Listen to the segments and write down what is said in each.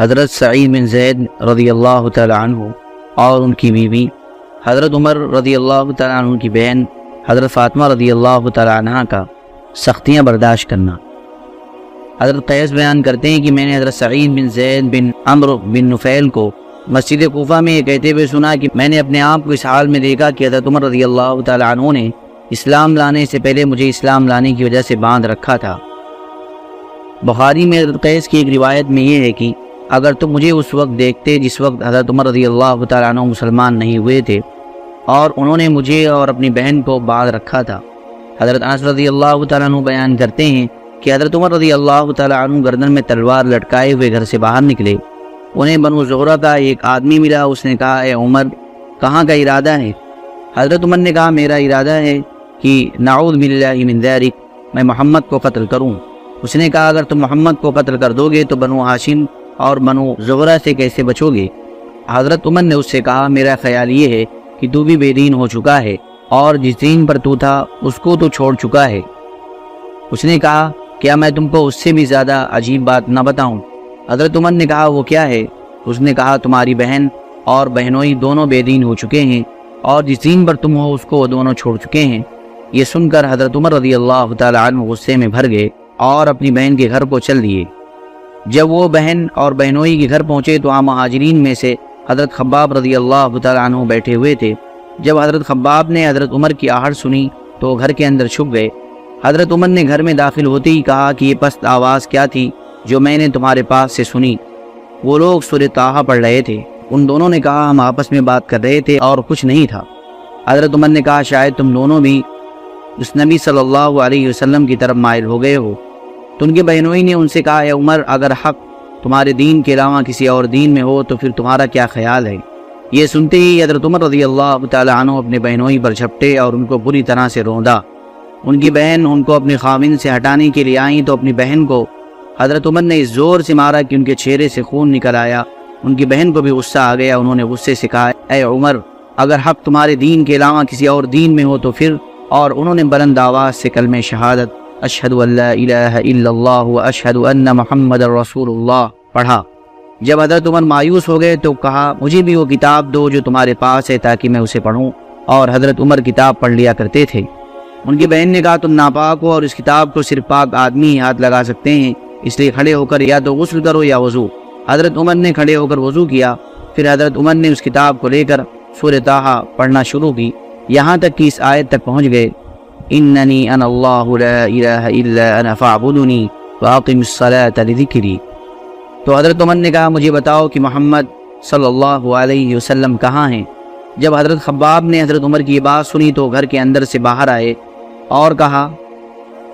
حضرت سعید بن زید رضی اللہ تعالیٰ عنہ اور ان کی بیوی، حضرت عمر رضی اللہ تعالیٰ عنہ کی بہن، حضرت فاطمہ رضی اللہ تعالیٰ عنہ کا سختیاں برداشت کرنا۔ حضرت قیس بیان کرتے ہیں کہ میں نے حضرت سعید بن زید بن عمر بن نفیل کو مسجد کوفہ میں یہ کہتے ہوئے سنا کہ میں نے اپنے آپ کو اس حال میں دیکھا کہ حضرت عمر رضی اللہ تعالیٰ عنہ نے اسلام لانے سے پہلے مجھے اسلام لانے کی وجہ سے باندھ رکھا تھا۔ بخاری میں حضرت قیس کی ایک روایت میں یہ ہے کہ اگر تم مجھے اس وقت دیکھتے جس وقت حضرت عمر رضی اللہ تعالیٰ عنہ مسلمان نہیں ہوئے تھے، اور انہوں نے مجھے اور اپنی بہن کو باندھ رکھا تھا۔ حضرت انس رضی اللہ تعالیٰ عنہ بیان کرتے ہیں کہ حضرت عمر رضی اللہ تعالیٰ عنہ گردن میں تلوار لٹکائے ہوئے گھر سے باہر نکلے۔ انہیں بنو زغرہ کا ایک آدمی ملا، اس نے کہا، اے عمر، کہاں کا ارادہ ہے؟ حضرت عمر نے کہا، میرا ارادہ ہے کہ نعوذ باللہ من ذارک میں محمد کو قتل کروں۔ اس نے کہا، اگر تم محمد کو قتل کر دو گے تو بنو ہاشم اور بنو زغرہ سے کیسے بچو گے؟ حضرت عمر نے اس سے کہا، میرا خیال یہ ہے کہ تو بھی بے دین ہو چکا ہے اور جس دین پر تو تھا، اس کو تو چھوڑ چکا ہے۔ اس نے کہا، کیا میں تم کو اس سے بھی زیادہ عجیب بات نہ بتاؤں؟ حضرت عمر نے کہا، وہ کیا ہے؟ اس نے کہا، تمہاری بہن اور بہنوئی دونوں بے دین ہو چکے ہیں اور جس دین پر تم ہو، اس کو وہ دونوں چھوڑ چکے ہیں۔ یہ سن کر حضرت عمر رضی اللہ تعالیٰ عنہ غصے میں بھر گئے اور اپنی بہن کے گھر کو چل دیے۔ جب وہ بہن اور بہنوئی کے گھر پہنچے تو عام مہاجرین میں سے حضرت خباب رضی اللہ تعالیٰ عنہ بیٹھے ہوئے تھے۔ جب حضرت خباب نے حضرت عمر کی آہٹ سنی تو گھر کے اندر چھپ گئے۔ حضرت عمر نے گھر میں داخل ہوتے ہی کہا کہ یہ پست آواز کیا تھی جو میں نے تمہارے پاس سے سنی۔ وہ لوگ سور تاہا پڑھ رہے تھے۔ ان دونوں نے کہا، ہم آپس میں بات کر رہے تھے اور کچھ نہیں تھا۔ حضرت عمر نے کہا، شاید تم دونوں بھی اس نبی صلی اللہ علیہ وسلم کی طرف مائل ہو گئے ہو۔ تو ان کے بہنوئی نے ان سے کہا، اے عمر، اگر حق تمہارے دین کے علاوہ کسی اور دین میں ہو تو پھر تمہارا کیا خیال ہے? یہ سنتے ہی حضرت عمر رضی اللہ تعالیٰ عنہ اپنے بہنوئی پر جھپٹے اور ان کو بری طرح سے روندا۔ ان کی بہن ان کو اپنے خامن سے ہٹانے کے لیے آئیں تو اپنی بہن کو حضرت عمر نے اس زور سے مارا کہ ان کے چہرے سے خون نکل آیا۔ ان کی بہن کو بھی غصہ آ گیا، انہوں نے غصے سے کہا، اے عمر، اگر حق تمہارے دین کے علاوہ کسی اور دین میں ہو تو پھر، اور انہوں نے بلند آواز سے کلمہ شہادت اشہد اللہ الہ الا اللہ و اشہد ان محمد رسول اللہ پڑھا. جب حضرت عمر مایوس ہو گئے تو کہا، مجھے بھی وہ کتاب دو جو تمہارے پاس ہے تاکہ میں اسے پڑھوں۔ اور حضرت عمر کتاب پڑھ لیا کرتے تھے۔ ان کی بہن نے کہا، تم ناپاک ہو اور اس کتاب کو صرف پاک آدمی ہی ہاتھ لگا سکتے ہیں، اس لیے کھڑے ہو کر یا تو غسل کرو یا وضو۔ حضرت عمر نے کھڑے ہو کر وضو کیا۔ پھر حضرت عمر نے اس کتاب کو لے کر سور تاہا پڑھنا شروع کی۔ یہاں تک کہ اس آیت تک پہنچ گئے۔ اننی ان اللہ لا الہ الا انا فاعبدنی واقم الصلاة لذکری تو حضرت عمر نے کہا، مجھے بتاؤ کہ محمد صلی اللہ علیہ وسلم کہاں ہیں؟ جب حضرت خباب نے حضرت عمر کی یہ بات سنی تو گھر کے اندر سے باہر آئے اور کہا،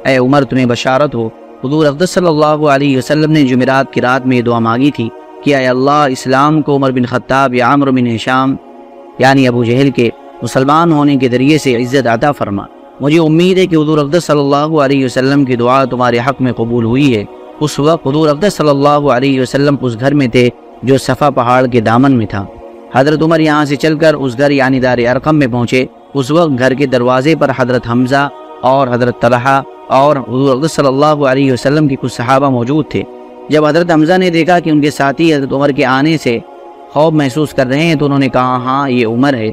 اے عمر، تمہیں بشارت ہو۔ حضور اقدس صلی اللہ علیہ وسلم نے جمعرات کی رات میں یہ دعا مانگی تھی کہ اے اللہ، اسلام کو عمر بن خطاب یا عمر بن حشام یعنی ابو جہل کے مسلمان ہونے کے ذریعے سے عزت عطا فرما۔ مجھے امید ہے کہ حضور اقدس صلی اللہ علیہ وسلم کی دعا تمہارے حق میں قبول ہوئی ہے۔ اس وقت حضور اقدس صلی اللہ علیہ وسلم اس گھر میں تھے جو صفا پہاڑ کے دامن میں تھا۔ حضرت عمر یہاں سے چل کر اس گھر یعنی دار ارقم میں پہنچے۔ اس وقت گھر کے دروازے پر حضرت حمزہ اور حضرت طلحہ اور حضور صلی اللہ علیہ وسلم کی کچھ صحابہ موجود تھے۔ جب حضرت حمزہ نے دیکھا کہ ان کے ساتھی حضرت عمر کے آنے سے خوف محسوس کر رہے ہیں تو انہوں نے کہا ہاں یہ عمر ہے۔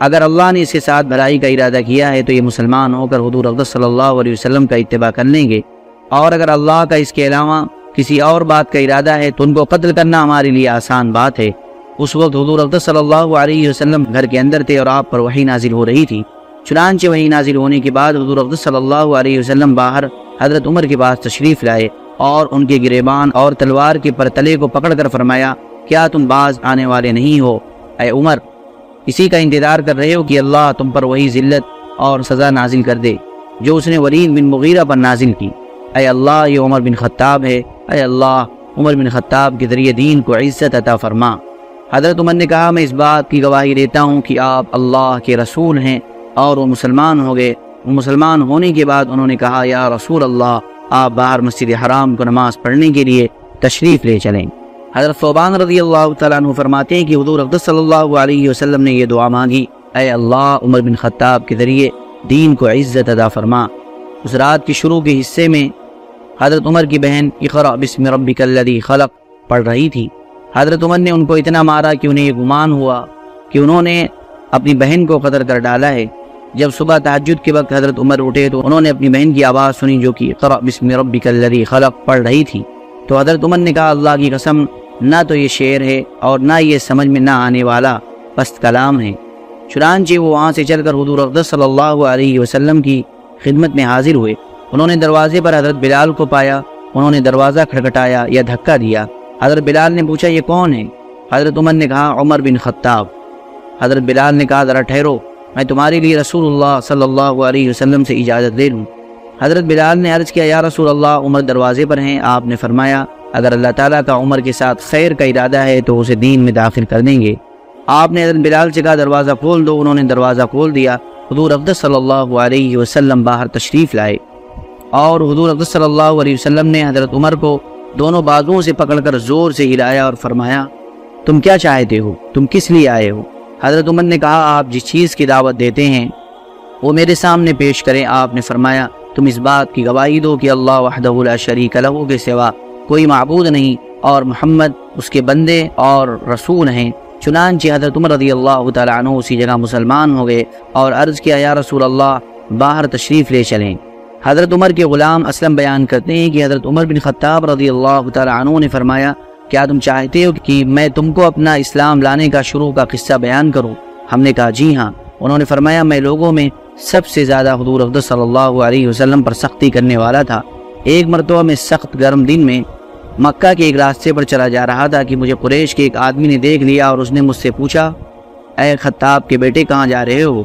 اگر اللہ نے اس کے ساتھ بھلائی کا ارادہ کیا ہے تو یہ مسلمان ہو کر حضور اقدس صلی اللہ علیہ وسلم کا اتباع کر لیں گے۔ اور اگر اللہ کا اس کے علاوہ کسی اور بات کا ارادہ ہے تو ان کو قتل کرنا ہمارے لیے آسان بات ہے۔ اس وقت حضور اقدس صلی اللہ علیہ وسلم گھر کے اندر تھے اور آپ پر وہی نازل ہو رہی تھی۔ چنانچہ وہی نازل ہونے کے بعد حضور اقدس صلی اللہ علیہ وسلم باہر حضرت عمر کے پاس تشریف لائے اور ان کے گریبان اور تلوار کے پرتلے کو پکڑ کر فرمایا، کیا تم باز آنے والے نہیں ہو؟ اے عمر اسی کا انتظار کر رہے ہو کہ اللہ تم پر وہی ذلت اور سزا نازل کر دے، جو اس نے ولید بن مغیرہ پر نازل کی۔ اے اللہ، یہ عمر بن خطاب ہے۔ اے اللہ، عمر بن خطاب کے ذریعے دین کو عزت عطا فرما۔ حضرت عمر نے کہا، میں اس بات کی گواہی دیتا ہوں کہ آپ اللہ کے رسول ہیں اور وہ مسلمان ہو گئے۔ وہ مسلمان ہونے کے بعد انہوں نے کہا، یا رسول اللہ، آپ باہر مسجد حرام کو نماز پڑھنے کے لیے تشریف لے چلیں۔ حضرت صوبان رضی اللہ تعالیٰ عنہ فرماتے ہیں کہ حضور اقدس صلی اللہ علیہ وسلم نے یہ دعا مانگی، اے اللہ، عمر بن خطاب کے ذریعے دین کو عزت ادا فرما۔ اس رات کی شروع کے حصے میں حضرت عمر کی بہن اقرا بسم ربک الذی خلق، پڑھ رہی تھی۔ حضرت عمر نے ان کو اتنا مارا کہ انہیں یہ گمان ہوا کہ انہوں نے اپنی بہن کو قتل کر ڈالا ہے۔ جب صبح تحجد کے وقت حضرت عمر اٹھے تو انہوں نے اپنی بہن کی آواز سنی جو کہ اقرا بسم ربک الذی خلق، پڑھ رہی تھی۔ تو حضرت عمر نے کہا، اللہ کی قسم نہ تو یہ شعر ہے اور نہ یہ سمجھ میں نہ آنے والا پست کلام ہے۔ چنانچہ وہ وہاں سے چل کر حضور اقدس صلی اللہ علیہ وسلم کی خدمت میں حاضر ہوئے۔ انہوں نے دروازے پر حضرت بلال کو پایا، انہوں نے دروازہ کھڑکٹایا یا دھکا دیا۔ حضرت بلال نے پوچھا، یہ کون ہے؟ حضرت عمر نے کہا، عمر بن خطاب حضرت بلال نے کہا، ذرا ٹھہرو، میں تمہارے لیے رسول اللہ صلی اللہ علیہ وسلم سے اجازت دے لوں حضرت بلال نے عرض کیا، یا رسول اللہ، عمر دروازے پر ہیں، آپ نے فرمایا اگر اللہ تعالیٰ کا عمر کے ساتھ خیر کا ارادہ ہے تو اسے دین میں داخل کر دیں گے۔ آپ نے حضرت بلال سے کہا، دروازہ کھول دو۔ انہوں نے دروازہ کھول دیا۔ حضور اقدس صلی اللہ علیہ وسلم باہر تشریف لائے۔ اور حضور اقدس صلی اللہ علیہ وسلم نے حضرت عمر کو دونوں بازوؤں سے پکڑ کر زور سے ہلایا اور فرمایا، تم کیا چاہتے ہو؟ تم کس لیے آئے ہو؟ حضرت عمر نے کہا، آپ جس چیز کی دعوت دیتے ہیں، وہ میرے سامنے پیش کریں۔ آپ نے فرمایا، تم اس بات کی گواہی دو کہ اللہ وحدہ لا شریک لہو کے سوا کوئی معبود نہیں اور محمد اس کے بندے اور رسول ہیں۔ چنانچہ حضرت عمر رضی اللہ تعالیٰ عنہ اسی جگہ مسلمان ہو گئے اور عرض کیا، یا رسول اللہ، باہر تشریف لے چلیں۔ حضرت عمر کے غلام اسلم بیان کرتے ہیں کہ حضرت عمر بن خطاب رضی اللہ تعالیٰ عنہ نے فرمایا، کیا تم چاہتے ہو کہ میں تم کو اپنا اسلام لانے کا شروع کا قصہ بیان کروں؟ ہم نے کہا جی ہاں انہوں نے فرمایا، میں لوگوں میں سب سے زیادہ حضور اقدس صلی اللہ علیہ وسلم پر سختی کرنے والا تھا۔ ایک مرتبہ میں سخت گرم دن میں مکہ کے ایک راستے پر چلا جا رہا تھا کہ مجھے قریش کے ایک آدمی نے دیکھ لیا اور اس نے مجھ سے پوچھا، اے خطاب کے بیٹے، کہاں جا رہے ہو؟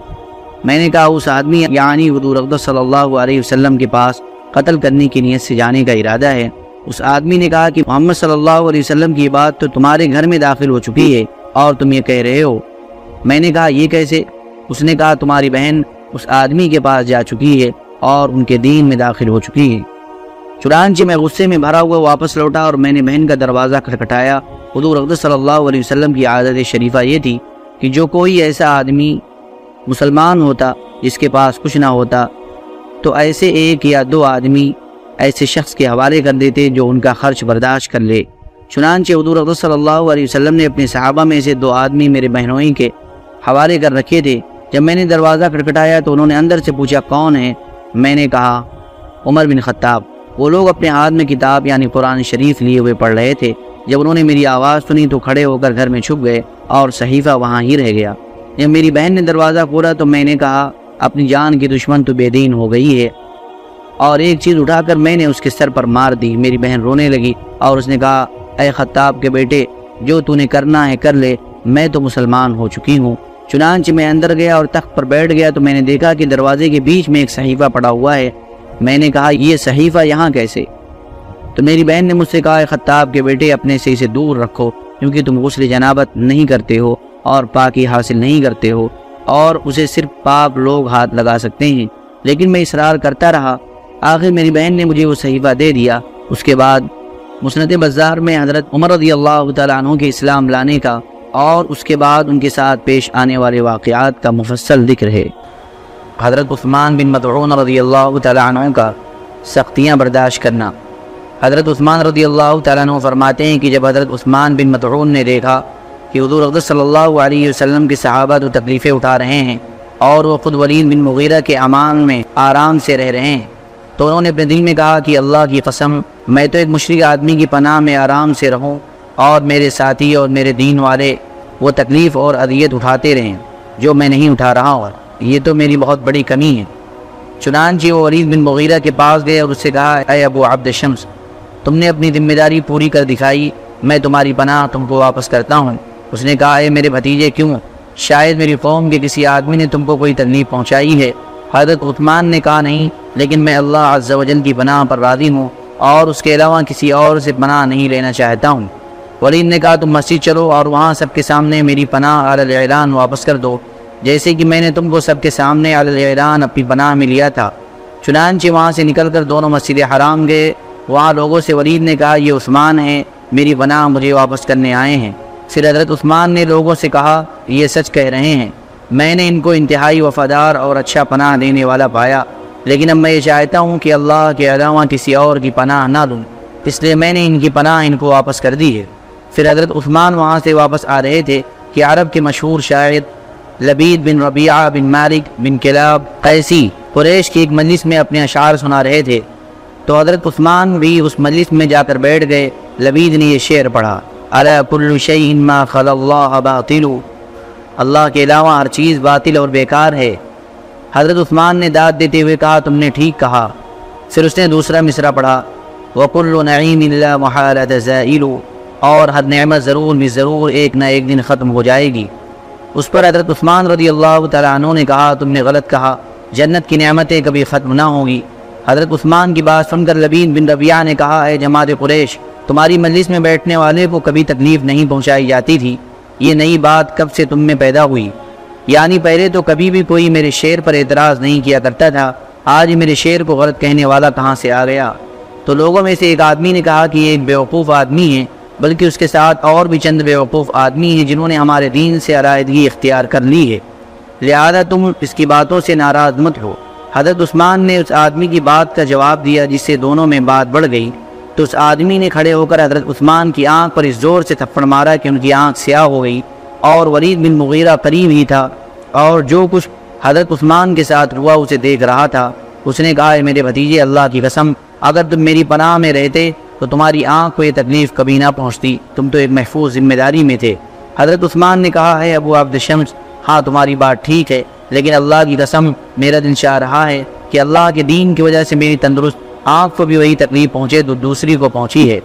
میں نے کہا، اس آدمی یعنی حضور اقدس صلی اللہ علیہ وسلم کے پاس قتل کرنے کی نیت سے جانے کا ارادہ ہے۔ اس آدمی نے کہا کہ محمد صلی اللہ علیہ وسلم کی بات تو تمہارے گھر میں داخل ہو چکی ہے اور تم یہ کہہ رہے ہو۔ میں نے کہا، یہ کیسے؟ اس نے کہا، تمہاری بہن اس آدمی کے پاس جا چکی ہے اور ان کے دین میں داخل ہو چکی ہے۔ چنانچہ میں غصے میں بھرا ہوا واپس لوٹا اور میں نے بہن کا دروازہ کھٹکھٹایا۔ حضور اقدس صلی اللہ علیہ وسلم کی عادت شریفہ یہ تھی کہ جو کوئی ایسا آدمی مسلمان ہوتا جس کے پاس کچھ نہ ہوتا، تو ایسے ایک یا دو آدمی ایسے شخص کے حوالے کر دیتے جو ان کا خرچ برداشت کر لے۔ چنانچہ حضور اقدس صلی اللہ علیہ وسلم نے اپنے صحابہ میں سے دو آدمی میرے بہنوئی کے حوالے کر رکھے تھے۔ جب میں نے دروازہ کھٹکھٹایا تو انہوں نے اندر سے پوچھا، کون ہے؟ میں نے کہا، عمر بن خطاب وہ لوگ اپنے ہاتھ میں کتاب یعنی قرآن شریف لیے ہوئے پڑھ رہے تھے۔ جب انہوں نے میری آواز سنی تو کھڑے ہو کر گھر میں چھپ گئے اور صحیفہ وہاں ہی رہ گیا۔ جب میری بہن نے دروازہ کھولا تو میں نے کہا، اپنی جان کی دشمن تو بے دین ہو گئی ہے۔ اور ایک چیز اٹھا کر میں نے اس کے سر پر مار دی۔ میری بہن رونے لگی اور اس نے کہا، اے خطاب کے بیٹے، جو تو نے کرنا ہے کر لے۔ میں تو مسلمان ہو چکی ہوں۔ چنانچہ میں اندر گیا اور تخت پر بیٹھ گیا تو میں نے دیکھا کہ دروازے کے بیچ میں ایک صحیفہ پڑا ہوا ہے۔ میں نے کہا، یہ صحیفہ یہاں کیسے؟ تو میری بہن نے مجھ سے کہا خطاب کے بیٹے، اپنے سے اسے دور رکھو، کیونکہ تم غسل جنابت نہیں کرتے ہو اور پاکی حاصل نہیں کرتے ہو اور اسے صرف پاک لوگ ہاتھ لگا سکتے ہیں۔ لیکن میں اصرار کرتا رہا۔ آخر میری بہن نے مجھے وہ صحیفہ دے دیا۔ اس کے بعد مسنت بازار میں حضرت عمر رضی اللہ تعالیٰ عنہ کے اسلام لانے کا اور اس کے بعد ان کے ساتھ پیش آنے والے واقعات کا مفصل ذکر ہے۔ حضرت عثمان بن مدعون رضی اللہ تعالیٰ عنہ کا سختیاں برداشت کرنا۔ حضرت عثمان رضی اللہ تعالیٰ عنہ فرماتے ہیں کہ جب حضرت عثمان بن مدعون نے دیکھا کہ حضور اقدس صلی اللہ علیہ وسلم کے صحابہ تو تکلیفیں اٹھا رہے ہیں اور وہ خود ولید بن مغیرہ کے امان میں آرام سے رہ رہے ہیں، تو انہوں نے اپنے دل میں کہا کہ اللہ کی قسم، میں تو ایک مشرق آدمی کی پناہ میں آرام سے رہوں اور میرے ساتھی اور میرے دین والے وہ تکلیف اور اذیت اٹھاتے رہیں جو میں نہیں اٹھا رہا ہوں۔ یہ تو میری بہت بڑی کمی ہے۔ چنانچہ وہ ولید بن مغیرہ کے پاس گئے اور اس سے کہا، اے ابو عبد شمس، تم نے اپنی ذمہ داری پوری کر دکھائی، میں تمہاری پناہ تم کو واپس کرتا ہوں۔ اس نے کہا، اے میرے بھتیجے، کیوں؟ شاید میری قوم کے کسی آدمی نے تم کو کوئی تکلیف پہنچائی ہے۔ حضرت عثمان نے کہا، نہیں، لیکن میں اللہ عز و جل کی پناہ پر راضی ہوں اور اس کے علاوہ کسی اور سے پناہ نہیں لینا چاہتا ہوں۔ ولید نے کہا، تم مسجد چلو اور وہاں سب کے سامنے میری پناہ اعلان واپس کر دو۔ جیسے کہ میں نے تم کو سب کے سامنے علی اپنی پناہ میں لیا تھا۔ چنانچہ وہاں سے نکل کر دونوں مسجد حرام گئے۔ وہاں لوگوں سے ولید نے کہا، یہ عثمان ہے میری پناہ مجھے واپس کرنے آئے ہیں۔ پھر حضرت عثمان نے لوگوں سے کہا، یہ سچ کہہ رہے ہیں۔ میں نے ان کو انتہائی وفادار اور اچھا پناہ دینے والا پایا، لیکن اب میں یہ چاہتا ہوں کہ اللہ کے علاوہ کسی اور کی پناہ نہ دوں۔ اس لیے میں نے ان کی پناہ ان کو واپس کر دی ہے۔ پھر حضرت عثمان وہاں سے واپس آ رہے تھے کہ عرب کے مشہور شاعر لبید بن ربیعہ بن مالک بن کلاب قیسی قریش کی ایک مجلس میں اپنے اشعار سنا رہے تھے۔ تو حضرت عثمان بھی اس مجلس میں جا کر بیٹھ گئے۔ لبید نے یہ شعر پڑھا۔ علی کل شیء ما خل اللہ باطل۔ اللہ کے علاوہ ہر چیز باطل اور بیکار ہے۔ حضرت عثمان نے داد دیتے ہوئے کہا، تم نے ٹھیک کہا۔ پھر اس نے دوسرا مصرع پڑھا۔ وَقُلُّ نَعِيمِ اللَّهِ مُحَالَةَ زَائِلُ۔ اور ہر نعمت ضرور بھی ضرور ایک نہ ایک دن ختم ہو جائے گی۔ اس پر حضرت عثمان رضی اللہ تعالیٰ عنہ نے کہا، تم نے غلط کہا، جنت کی نعمتیں کبھی ختم نہ ہوں گی۔ حضرت عثمان کی بات سن کر لبین بن ربیہ نے کہا ہے جماعت قریش، تمہاری مجلس میں بیٹھنے والے کو کبھی تکلیف نہیں پہنچائی جاتی تھی۔ یہ نئی بات کب سے تم میں پیدا ہوئی؟ یعنی پہلے تو کبھی بھی کوئی میرے شعر پر اعتراض نہیں کیا کرتا تھا، آج میرے شعر کو غلط کہنے والا کہاں سے آ گیا؟ تو لوگوں میں سے ایک آدمی نے کہا کہ یہ ایک بیوقوف آدمی ہے۔ بلکہ اس کے ساتھ اور بھی چند بیوقوف آدمی ہیں جنہوں نے ہمارے دین سے علیحدگی اختیار کر لی ہے۔ لہذا تم اس کی باتوں سے ناراض مت ہو۔ حضرت عثمان نے اس آدمی کی بات کا جواب دیا جس سے دونوں میں بات بڑھ گئی۔ تو اس آدمی نے کھڑے ہو کر حضرت عثمان کی آنکھ پر اس زور سے تھپڑ مارا کہ ان کی آنکھ سیاہ ہو گئی اور ولید بن مغیرہ قریب ہی تھا۔ اور جو کچھ حضرت عثمان کے ساتھ ہوا اسے دیکھ رہا تھا۔ اس نے کہا میرے بھتیجے، اللہ کی قسم، اگر تم میری پناہ میں رہتے تو تمہاری آنکھ کو یہ تکلیف کبھی نہ پہنچتی۔ تم تو ایک محفوظ ذمہ داری میں تھے۔ حضرت عثمان نے کہا ہے ابو عبد شمس ہاں تمہاری بات ٹھیک ہے، لیکن اللہ کی قسم میرا دن چاہ رہا ہے کہ اللہ کے دین کی وجہ سے میری تندرست آنکھ کو بھی وہی تکلیف پہنچے تو دوسری کو پہنچی ہے۔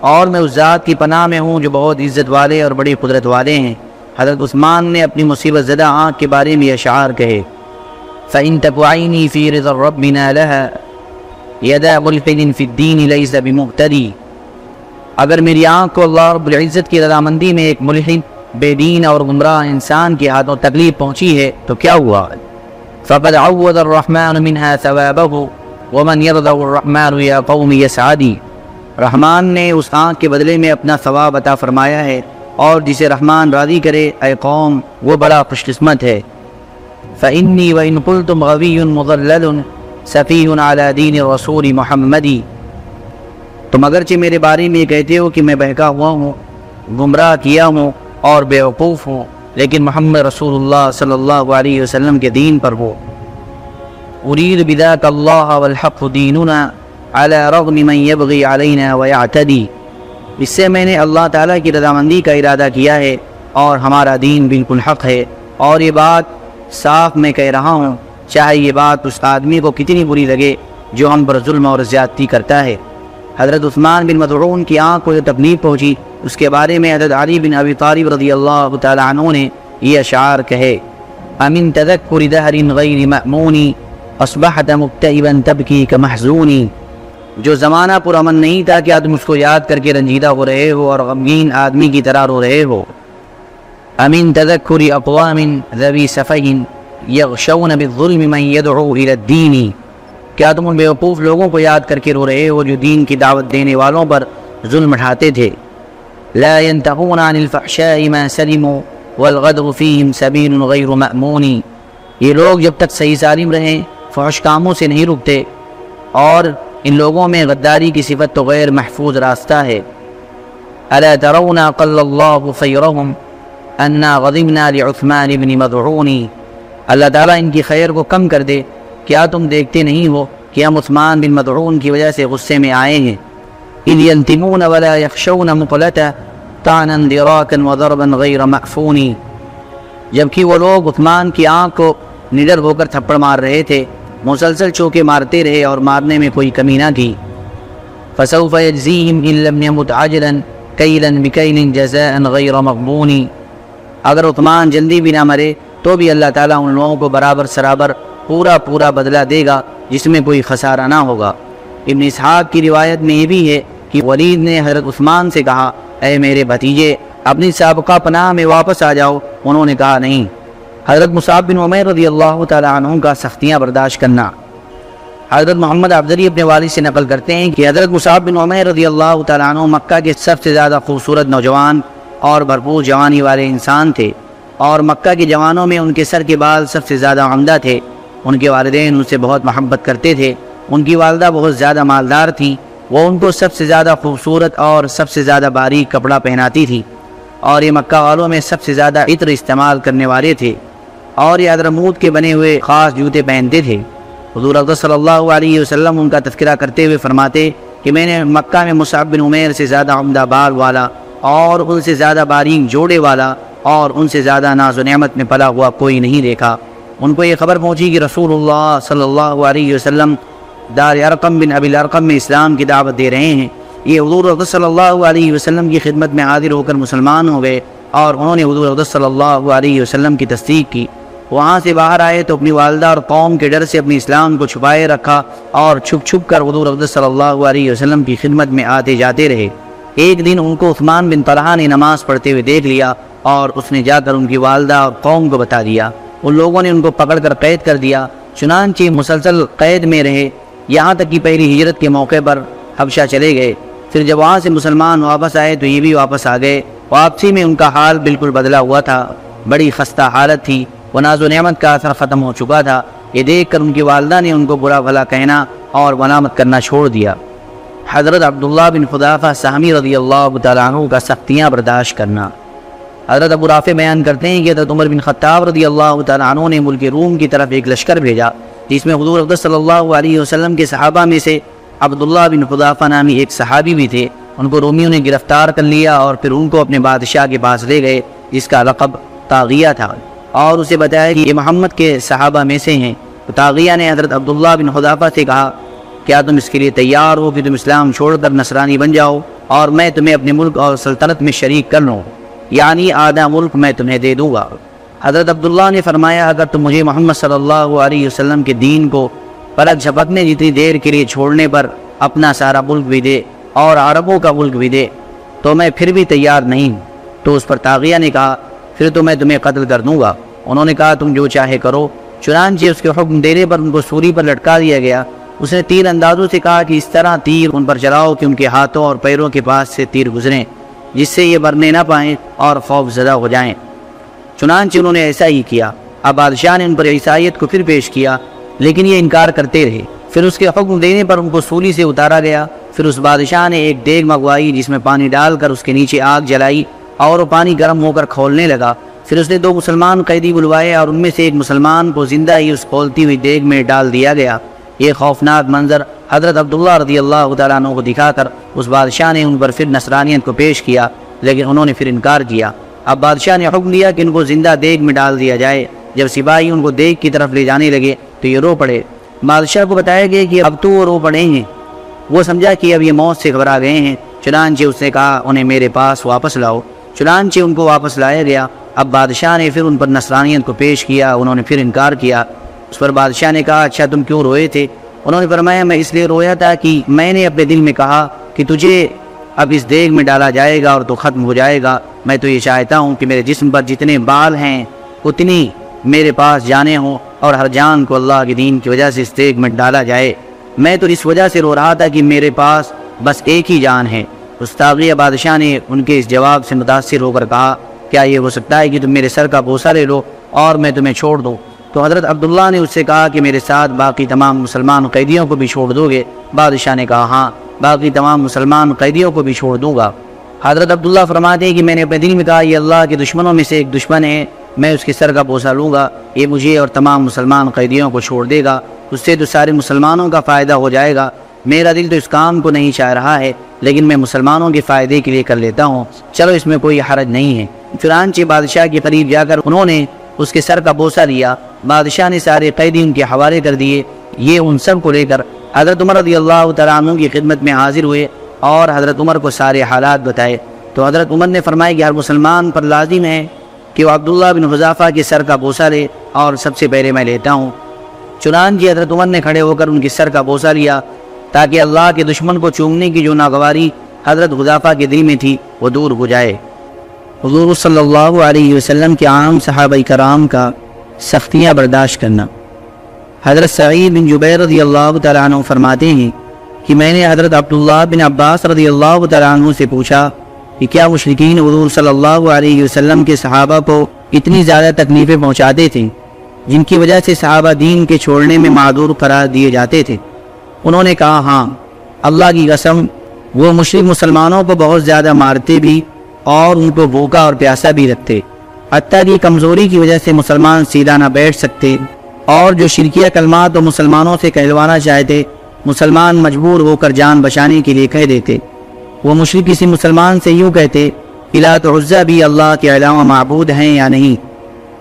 اور میں اس ذات کی پناہ میں ہوں جو بہت عزت والے اور بڑی قدرت والے ہیں۔ حضرت عثمان نے اپنی مصیبت زدہ آنکھ کے بارے میں اشعار کہے۔ فَإِن تَقْوَعِينِي فِي رِضَ الرَّبِّنَا لَهَا يَدَا مُلْفِدٍ فِي الدِّينِ لَيْسَ بِمُقْتَدِي۔ اگر میری آنکھ کو اللہ رب العزت کی رضامندی میں ایک ملحد، بے دین اور گمراہ انسان کے ہاتھوں تکلیف پہنچی ہے، تو کیا ہوا؟ فقد عوض الرحمن منها ثوابه، ومن يرضى الرحمن يا قوم يسعدي۔ رحمان نے اس آنکھ کے بدلے میں اپنا ثواب عطا فرمایا ہے، اور جسے رحمان راضی کرے، اے قوم، وہ بڑا خوش قسمت ہے۔ فإني وإن قلتم غوي مضلل سفيه على دين الرسول محمدی۔ تم اگرچہ میرے بارے میں یہ کہتے ہو کہ میں بہکا ہوا ہوں، گمراہ کیا ہوں اور بیوقوف ہوں، لیکن محمد رسول اللہ صلی اللہ علیہ وسلم کے دین پر ہو۔ ارید بذاک اللہ والحق دیننا على رغم من يبغي علينا ويعتدي اس سے میں نے اللہ تعالیٰ کی رضامندی کا ارادہ کیا ہے اور ہمارا دین بالکل حق ہے۔ اور یہ بات صاف میں کہہ رہا ہوں چاہے یہ بات اس آدمی کو کتنی بری لگے جو ہم پر ظلم اور زیادتی کرتا ہے۔ حضرت عثمان بن مدعون کی آنکھ کو یہ تکلیف پہنچی۔ اس کے بارے میں حضرت علی بن ابی طالب رضی اللہ تعالیٰ عنہ نے یہ اشعار کہے۔ امن تذکر دہر غیر مأمونی اصبحت مبتئبا تبکی کمحزونی جو زمانہ پر امن نہیں تھا کہ تم اس کو یاد کر کے رنجیدہ ہو رہے ہو اور غمگین آدمی کی طرح رو رہے ہو۔ امن تذکر اقوام ذوی صفین یغشون بالظلم من یدعو الى الدین. کیا تم ان بیوقوف لوگوں کو یاد کر کے رو رہے ہو جو دین کی دعوت دینے والوں پر ظلم اٹھاتے تھے؟ لا ينتهون عن الفحشاء ما سلموا والغدر فيهم سبيل غير مأمون. یہ لوگ جب تک صحیح سالم رہیں، فحش کاموں سے نہیں رکتے اور ان لوگوں میں غداری کی صفت تو غیر محفوظ راستہ ہے۔ الا ترون قل اللہ خیرهم انا غضبنا لعثمان بن مدعون اللہ تعالیٰ ان کی خیر کو کم کر دے۔ کیا تم دیکھتے نہیں ہو کہ ہم عثمان بن مدعون کی وجہ سے غصے میں آئے ہیں؟ اذ ينتمون ولا يخشون مقلتا طعنا دراكا وضربا غير مأفون جبکہ وہ لوگ عثمان کی آنکھ کو نڈر ہو کر تھپڑ مار رہے تھے، مسلسل چوکے مارتے رہے اور مارنے میں کوئی کمی نہ تھی فسوف يجزيهم ان لم يمت عاجلا كيلا بكيل جزاء غير مغبون اگر عثمان جلدی بھی نہ مرے تو بھی اللہ تعالیٰ ان لوگوں کو برابر سرابر پورا پورا بدلہ دے گا، جس میں کوئی خسارہ نہ ہوگا۔ ابن اسحاق کی روایت میں یہ بھی ہے کہ ولید نے حضرت عثمان سے کہا، اے میرے بھتیجے، اپنی سابقہ پناہ میں واپس آ جاؤ۔ انہوں نے کہا، نہیں۔ حضرت مصعب بن عمیر رضی اللہ تعالیٰ عنہ کا سختیاں برداشت کرنا۔ حضرت محمد عبدری اپنے والد سے نقل کرتے ہیں کہ حضرت مصعب بن عمیر رضی اللہ تعالیٰ عنہ مکہ کے سب سے زیادہ خوبصورت نوجوان اور بھرپور جوانی والے انسان تھے۔ اور مکہ کے جوانوں میں ان کے سر کے بال سب سے زیادہ عمدہ تھے۔ ان کے والدین ان سے بہت محبت کرتے تھے۔ ان کی والدہ بہت زیادہ مالدار تھیں۔ وہ ان کو سب سے زیادہ خوبصورت اور سب سے زیادہ باریک کپڑا پہناتی تھی۔ اور یہ مکہ والوں میں سب سے زیادہ عطر استعمال کرنے والے تھے۔ اور یہ ادرمود کے بنے ہوئے خاص جوتے پہنتے تھے۔ حضور اقدس صلی اللہ علیہ وسلم ان کا تذکرہ کرتے ہوئے فرماتے کہ میں نے مکہ میں مصعب بن عمیر سے زیادہ عمدہ بال والا اور ان سے زیادہ باریک جوڑے والا اور ان سے زیادہ ناز و نعمت میں پلا ہوا کوئی نہیں دیکھا۔ ان کو یہ خبر پہنچی کہ رسول اللہ صلی اللہ علیہ وسلم دار ارقم بن ابی الارقم میں اسلام کی دعوت دے رہے ہیں۔ یہ حضور صلی اللہ علیہ وسلم کی خدمت میں حاضر ہو کر مسلمان ہو گئے اور انہوں نے حضور صلی اللہ علیہ وسلم کی تصدیق کی۔ وہاں سے باہر آئے تو اپنی والدہ اور قوم کے ڈر سے اپنی اسلام کو چھپائے رکھا اور چھپ چھپ کر حضور صلی اللہ علیہ وسلم کی خدمت میں آتے جاتے رہے۔ ایک دن ان کو عثمان بن طلحہ نے نماز پڑھتے ہوئے دیکھ لیا۔ اور اس نے جا کر ان کی والدہ اور قوم کو بتا دیا۔ ان لوگوں نے ان کو پکڑ کر قید کر دیا۔ چنانچہ مسلسل قید میں رہے۔ یہاں تک کہ پہلی ہجرت کے موقع پر حبشہ چلے گئے۔ پھر جب وہاں سے مسلمان واپس آئے تو یہ بھی واپس آ گئے۔ واپسی میں ان کا حال بالکل بدلا ہوا تھا۔ بڑی خستہ حالت تھی۔ وہ ناز و نعمت کا اثر ختم ہو چکا تھا۔ یہ دیکھ کر ان کی والدہ نے ان کو برا بھلا کہنا اور ونامت کرنا چھوڑ دیا۔ حضرت عبداللہ بن خدافہ سہمی رضی اللہ تعالیٰ عنہ کا سختیاں برداشت کرنا۔ حضرت ابو رافع بیان کرتے ہیں کہ حضرت عمر بن خطاب رضی اللہ تعالیٰ عنہ نے ملک روم کی طرف ایک لشکر بھیجا، جس میں حضور عبد صلی اللہ علیہ وسلم کے صحابہ میں سے عبداللہ بن خدافہ نامی ایک صحابی بھی تھے۔ ان کو رومیوں نے گرفتار کر لیا اور پھر ان کو اپنے بادشاہ کے پاس لے گئے، جس کا لقب تاغیہ تھا۔ اور اسے بتایا کہ یہ محمد کے صحابہ میں سے ہیں۔ تو تاغیہ نے حضرت عبداللہ بن خدافہ سے کہا، کیا تم اس کے لیے تیار ہو کہ تم اسلام چھوڑ کر نصرانی بن جاؤ اور میں تمہیں اپنے ملک اور سلطنت میں شریک کر لوں؟ یعنی آدھا ملک میں تمہیں دے دوں گا۔ حضرت عبداللہ نے فرمایا، اگر تم مجھے محمد صلی اللہ علیہ وسلم کے دین کو پلک جھپکنے جتنی دیر کے لیے چھوڑنے پر اپنا سارا ملک بھی دے اور عربوں کا ملک بھی دے، تو میں پھر بھی تیار نہیں۔ تو اس پر تاغیہ نے کہا، پھر تو میں تمہیں قتل کر دوں گا۔ انہوں نے کہا، تم جو چاہے کرو۔ چنانچہ اس کے حکم دینے پر ان کو سوری پر لٹکا دیا گیا۔ اس نے تیر اندازوں سے کہا کہ اس طرح تیر ان پر چلاؤ کہ ان کے ہاتھوں اور پیروں کے پاس سے تیر گزریں۔ جس سے یہ مرنے نہ پائیں اور خوف زدہ ہو جائیں۔ چنانچہ انہوں نے ایسا ہی کیا۔ اب بادشاہ نے ان پر عیسائیت کو پھر پیش کیا، لیکن یہ انکار کرتے رہے۔ پھر اس کے حکم دینے پر ان کو سولی سے اتارا گیا۔ پھر اس بادشاہ نے ایک دیگ منگوائی جس میں پانی ڈال کر اس کے نیچے آگ جلائی اور وہ پانی گرم ہو کر کھولنے لگا۔ پھر اس نے دو مسلمان قیدی بلوائے اور ان میں سے ایک مسلمان کو زندہ ہی اس کھولتی ہوئی دیگ میں ڈال دیا گیا۔ یہ خوفناک منظر حضرت عبداللہ رضی اللہ تعالیٰ عنہ کو دکھا کر اس بادشاہ نے ان پر پھر نصرانیت کو پیش کیا، لیکن انہوں نے پھر انکار کیا۔ اب بادشاہ نے حکم دیا کہ ان کو زندہ دیگ میں ڈال دیا جائے۔ جب سپاہی ان کو دیگ کی طرف لے جانے لگے تو یہ رو پڑے۔ بادشاہ کو بتایا گیا کہ اب تو وہ رو پڑے ہیں۔ وہ سمجھا کہ اب یہ موت سے گھبرا گئے ہیں۔ چنانچہ اس نے کہا، انہیں میرے پاس واپس لاؤ۔ چنانچہ ان کو واپس لایا گیا۔ اب بادشاہ نے پھر ان پر نصرانیت کو پیش کیا، انہوں نے پھر انکار کیا۔ اس پر بادشاہ نے کہا اچھا تم کیوں روئے تھے؟ انہوں نے فرمایا، میں اس لیے رویا تھا کہ میں نے اپنے دل میں کہا کہ تجھے اب اس دیگ میں ڈالا جائے گا اور تو ختم ہو جائے گا۔ میں تو یہ چاہتا ہوں کہ میرے جسم پر جتنے بال ہیں، اتنی میرے پاس جانے ہوں اور ہر جان کو اللہ کے دین کی وجہ سے اس دیگ میں ڈالا جائے۔ میں تو اس وجہ سے رو رہا تھا کہ میرے پاس بس ایک ہی جان ہے۔ استاغیہ بادشاہ نے ان کے اس جواب سے متاثر ہو کر کہا، کیا یہ ہو سکتا ہے کہ تم میرے سر کا بوسہ لے لو اور میں تمہیں چھوڑ دوں؟ تو حضرت عبداللہ نے اس سے کہا کہ میرے ساتھ باقی تمام مسلمان قیدیوں کو بھی چھوڑ دو گے۔ بادشاہ نے کہا ہاں باقی تمام مسلمان قیدیوں کو بھی چھوڑ دوں گا۔ حضرت عبداللہ فرماتے ہیں کہ میں نے اپنے دل میں کہا، یہ اللہ کے دشمنوں میں سے ایک دشمن ہے، میں اس کے سر کا بوسہ لوں گا۔ یہ مجھے اور تمام مسلمان قیدیوں کو چھوڑ دے گا۔ اس سے تو سارے مسلمانوں کا فائدہ ہو جائے گا۔ میرا دل تو اس کام کو نہیں چاہ رہا ہے، لیکن میں مسلمانوں کے فائدے کے لیے کر لیتا ہوں۔ چلو، اس میں کوئی حرج نہیں ہے۔ چنانچہ بادشاہ کے قریب جا کر انہوں نے اس کے سر کا بوسہ لیا، بادشاہ نے سارے قیدی ان کے حوالے کر دیے۔ یہ ان سب کو لے کر حضرت عمر رضی اللہ تعالیٰ عنہ کی خدمت میں حاضر ہوئے اور حضرت عمر کو سارے حالات بتائے۔ تو حضرت عمر نے فرمایا کہ ہر مسلمان پر لازم ہے کہ وہ عبداللہ بن حضافہ کے سر کا بوسہ لے اور سب سے پہلے میں لیتا ہوں۔ چنانچہ حضرت عمر نے کھڑے ہو کر ان کی سر کا بوسہ لیا تاکہ اللہ کے دشمن کو چومنے کی جو ناگواری حضرت غذافہ کے دل میں تھی وہ دور ہو جائے۔ حضور صلی اللہ علیہ وسلم کے عام صحابہ کرام کا سختیاں برداشت کرنا۔ حضرت سعید بن جبیر رضی اللہ تعالیٰ عنہ فرماتے ہیں کہ میں نے حضرت عبداللہ بن عباس رضی اللہ تعالیٰ عنہ سے پوچھا کہ کیا مشرقین حضور صلی اللہ علیہ وسلم کے صحابہ کو اتنی زیادہ تکلیفیں پہنچاتے تھے جن کی وجہ سے صحابہ دین کے چھوڑنے میں معذور قرار دیے جاتے تھے؟ انہوں نے کہا ہاں اللہ کی قسم وہ مشرق مسلمانوں کو بہت زیادہ مارتے بھی اور ان کو بھوکا اور پیاسا بھی رکھتے۔ حتیٰ کمزوری کی وجہ سے مسلمان سیدھا نہ بیٹھ سکتے۔ اور جو شرکیہ کلمات و مسلمانوں سے کہلوانا چاہتے، مسلمان مجبور ہو کر جان بچانے کے لیے کہہ دیتے۔ وہ مشرق کسی مسلمان سے یوں کہتے الات عزہ بھی اللہ کے علاوہ معبود ہیں یا نہیں؟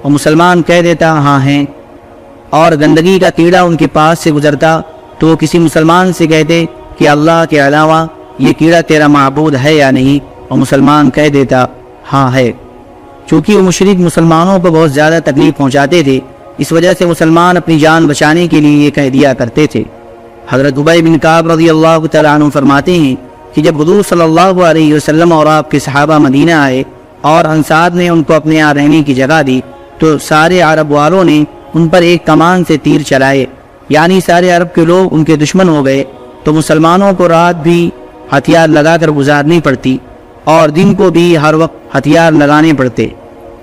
وہ مسلمان کہہ دیتا ہاں ہیں۔ اور گندگی کا کیڑا ان کے پاس سے گزرتا، تو وہ کسی مسلمان سے کہتے کہ اللہ کے علاوہ یہ کیڑا تیرا معبود ہے یا نہیں؟ اور مسلمان کہہ دیتا ہاں ہے۔ چونکہ وہ مشرق مسلمانوں کو بہت زیادہ تکلیف پہنچاتے تھے، اس وجہ سے مسلمان اپنی جان بچانے کے لیے یہ کہہ دیا کرتے تھے۔ حضرت عبی بن کعب رضی اللہ تعالیٰ عنہ فرماتے ہیں کہ جب حضور صلی اللہ علیہ وسلم اور آپ کے صحابہ مدینہ آئے اور انصار نے ان کو اپنے یہاں رہنے کی جگہ دی، تو سارے عرب والوں نے ان پر ایک کمان سے تیر چلائے۔ یعنی سارے عرب کے لوگ ان کے دشمن ہو گئے، تو مسلمانوں کو رات بھی ہتھیار لگا کر گزارنی پڑتی۔ اور دن کو بھی ہر وقت ہتھیار لگانے پڑتے۔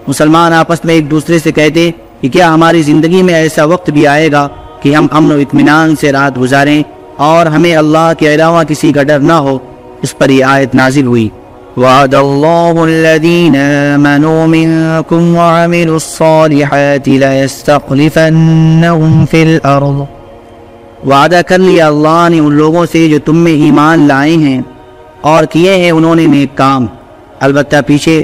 مسلمان آپس میں ایک دوسرے سے کہتے کہ کیا ہماری زندگی میں ایسا وقت بھی آئے گا کہ ہم امن و اطمینان سے رات گزاریں اور ہمیں اللہ کے علاوہ کسی کا ڈر نہ ہو؟ اس پر یہ آیت نازل ہوئی۔ وعد اللہ الذین آمنوا منکم وعملوا الصالحات لیستقلفنہم فی الارض وعدہ کر لیا اللہ نے ان لوگوں سے جو تم میں ایمان لائے ہیں۔ اور کیے ہیں انہوں نے نیک کام۔ البتہ پیچھے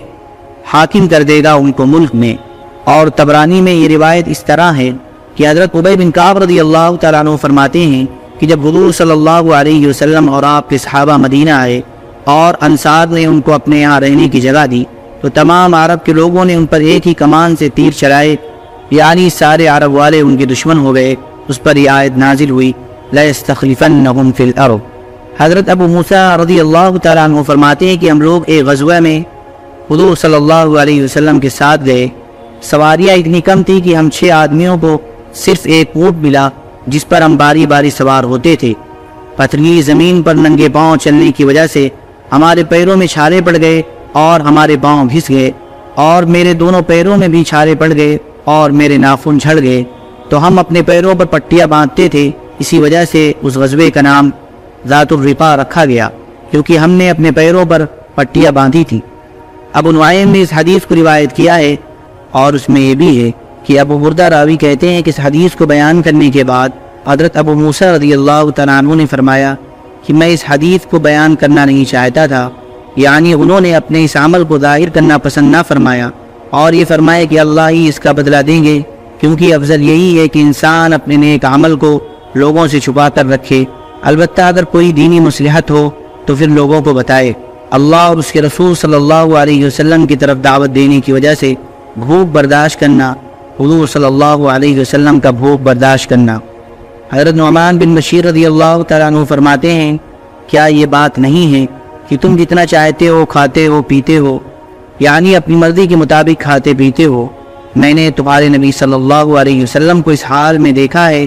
حاکم کر دے گا ان کو ملک میں۔ اور تبرانی میں یہ روایت اس طرح ہے کہ حضرت عبی بن کعب رضی اللہ تعالیٰ عنہ فرماتے ہیں کہ جب حضور صلی اللہ علیہ وسلم اور آپ کے صحابہ مدینہ آئے اور انصار نے ان کو اپنے یہاں رہنے کی جگہ دی، تو تمام عرب کے لوگوں نے ان پر ایک ہی کمان سے تیر چلائے یعنی سارے عرب والے ان کے دشمن ہو گئے۔ اس پر یہ آیت نازل ہوئی، لَيَسْتَخْلِفَنَّهُمْ فِي الْأَرُضِ۔ حضرت ابو موسیٰ رضی اللہ تعالیٰ عنہ فرماتے ہیں کہ ہم لوگ ایک غزوہ میں حضور صلی اللہ علیہ وسلم کے ساتھ گئے۔ سواریاں اتنی کم تھی کہ ہم چھ آدمیوں کو صرف ایک اونٹ ملا جس پر ہم باری باری سوار ہوتے تھے۔ پتھری زمین پر ننگے پاؤں چلنے کی وجہ سے ہمارے پیروں میں چھالے پڑ گئے اور ہمارے پاؤں گھس گئے اور میرے دونوں پیروں میں بھی چھالے پڑ گئے اور میرے ناخن جھڑ گئے۔ تو ہم اپنے پیروں پر پٹیاں باندھتے تھے، اسی وجہ سے اس غزوے کا نام ذات الرپا رکھا گیا، کیونکہ ہم نے اپنے پیروں پر پٹیاں باندھی تھی اب نعیم نے اس حدیث کو روایت کیا ہے، اور اس میں یہ بھی ہے کہ ابو بردہ راوی کہتے ہیں کہ اس حدیث کو بیان کرنے کے بعد حضرت ابو موسیٰ رضی اللہ تعالیٰ عنہ نے فرمایا کہ میں اس حدیث کو بیان کرنا نہیں چاہتا تھا یعنی انہوں نے اپنے اس عمل کو ظاہر کرنا پسند نہ فرمایا، اور یہ فرمایا کہ اللہ ہی اس کا بدلہ دیں گے، کیونکہ افضل یہی ہے کہ انسان اپنے نیک عمل کو لوگوں سے چھپا کر رکھے۔ البتہ اگر کوئی دینی مصلحت ہو تو پھر لوگوں کو بتائے، اللہ اور اس کے رسول صلی اللہ علیہ وسلم کی طرف دعوت دینے کی وجہ سے بھوک برداشت کرنا، حضور صلی اللہ علیہ وسلم کا بھوک برداشت کرنا۔ حضرت نعمان بن بشیر رضی اللہ تعالیٰ عنہ فرماتے ہیں، کیا یہ بات نہیں ہے کہ تم جتنا چاہتے ہو کھاتے ہو، پیتے ہو یعنی اپنی مرضی کے مطابق کھاتے پیتے ہو۔ میں نے تمہارے نبی صلی اللہ علیہ وسلم کو اس حال میں دیکھا ہے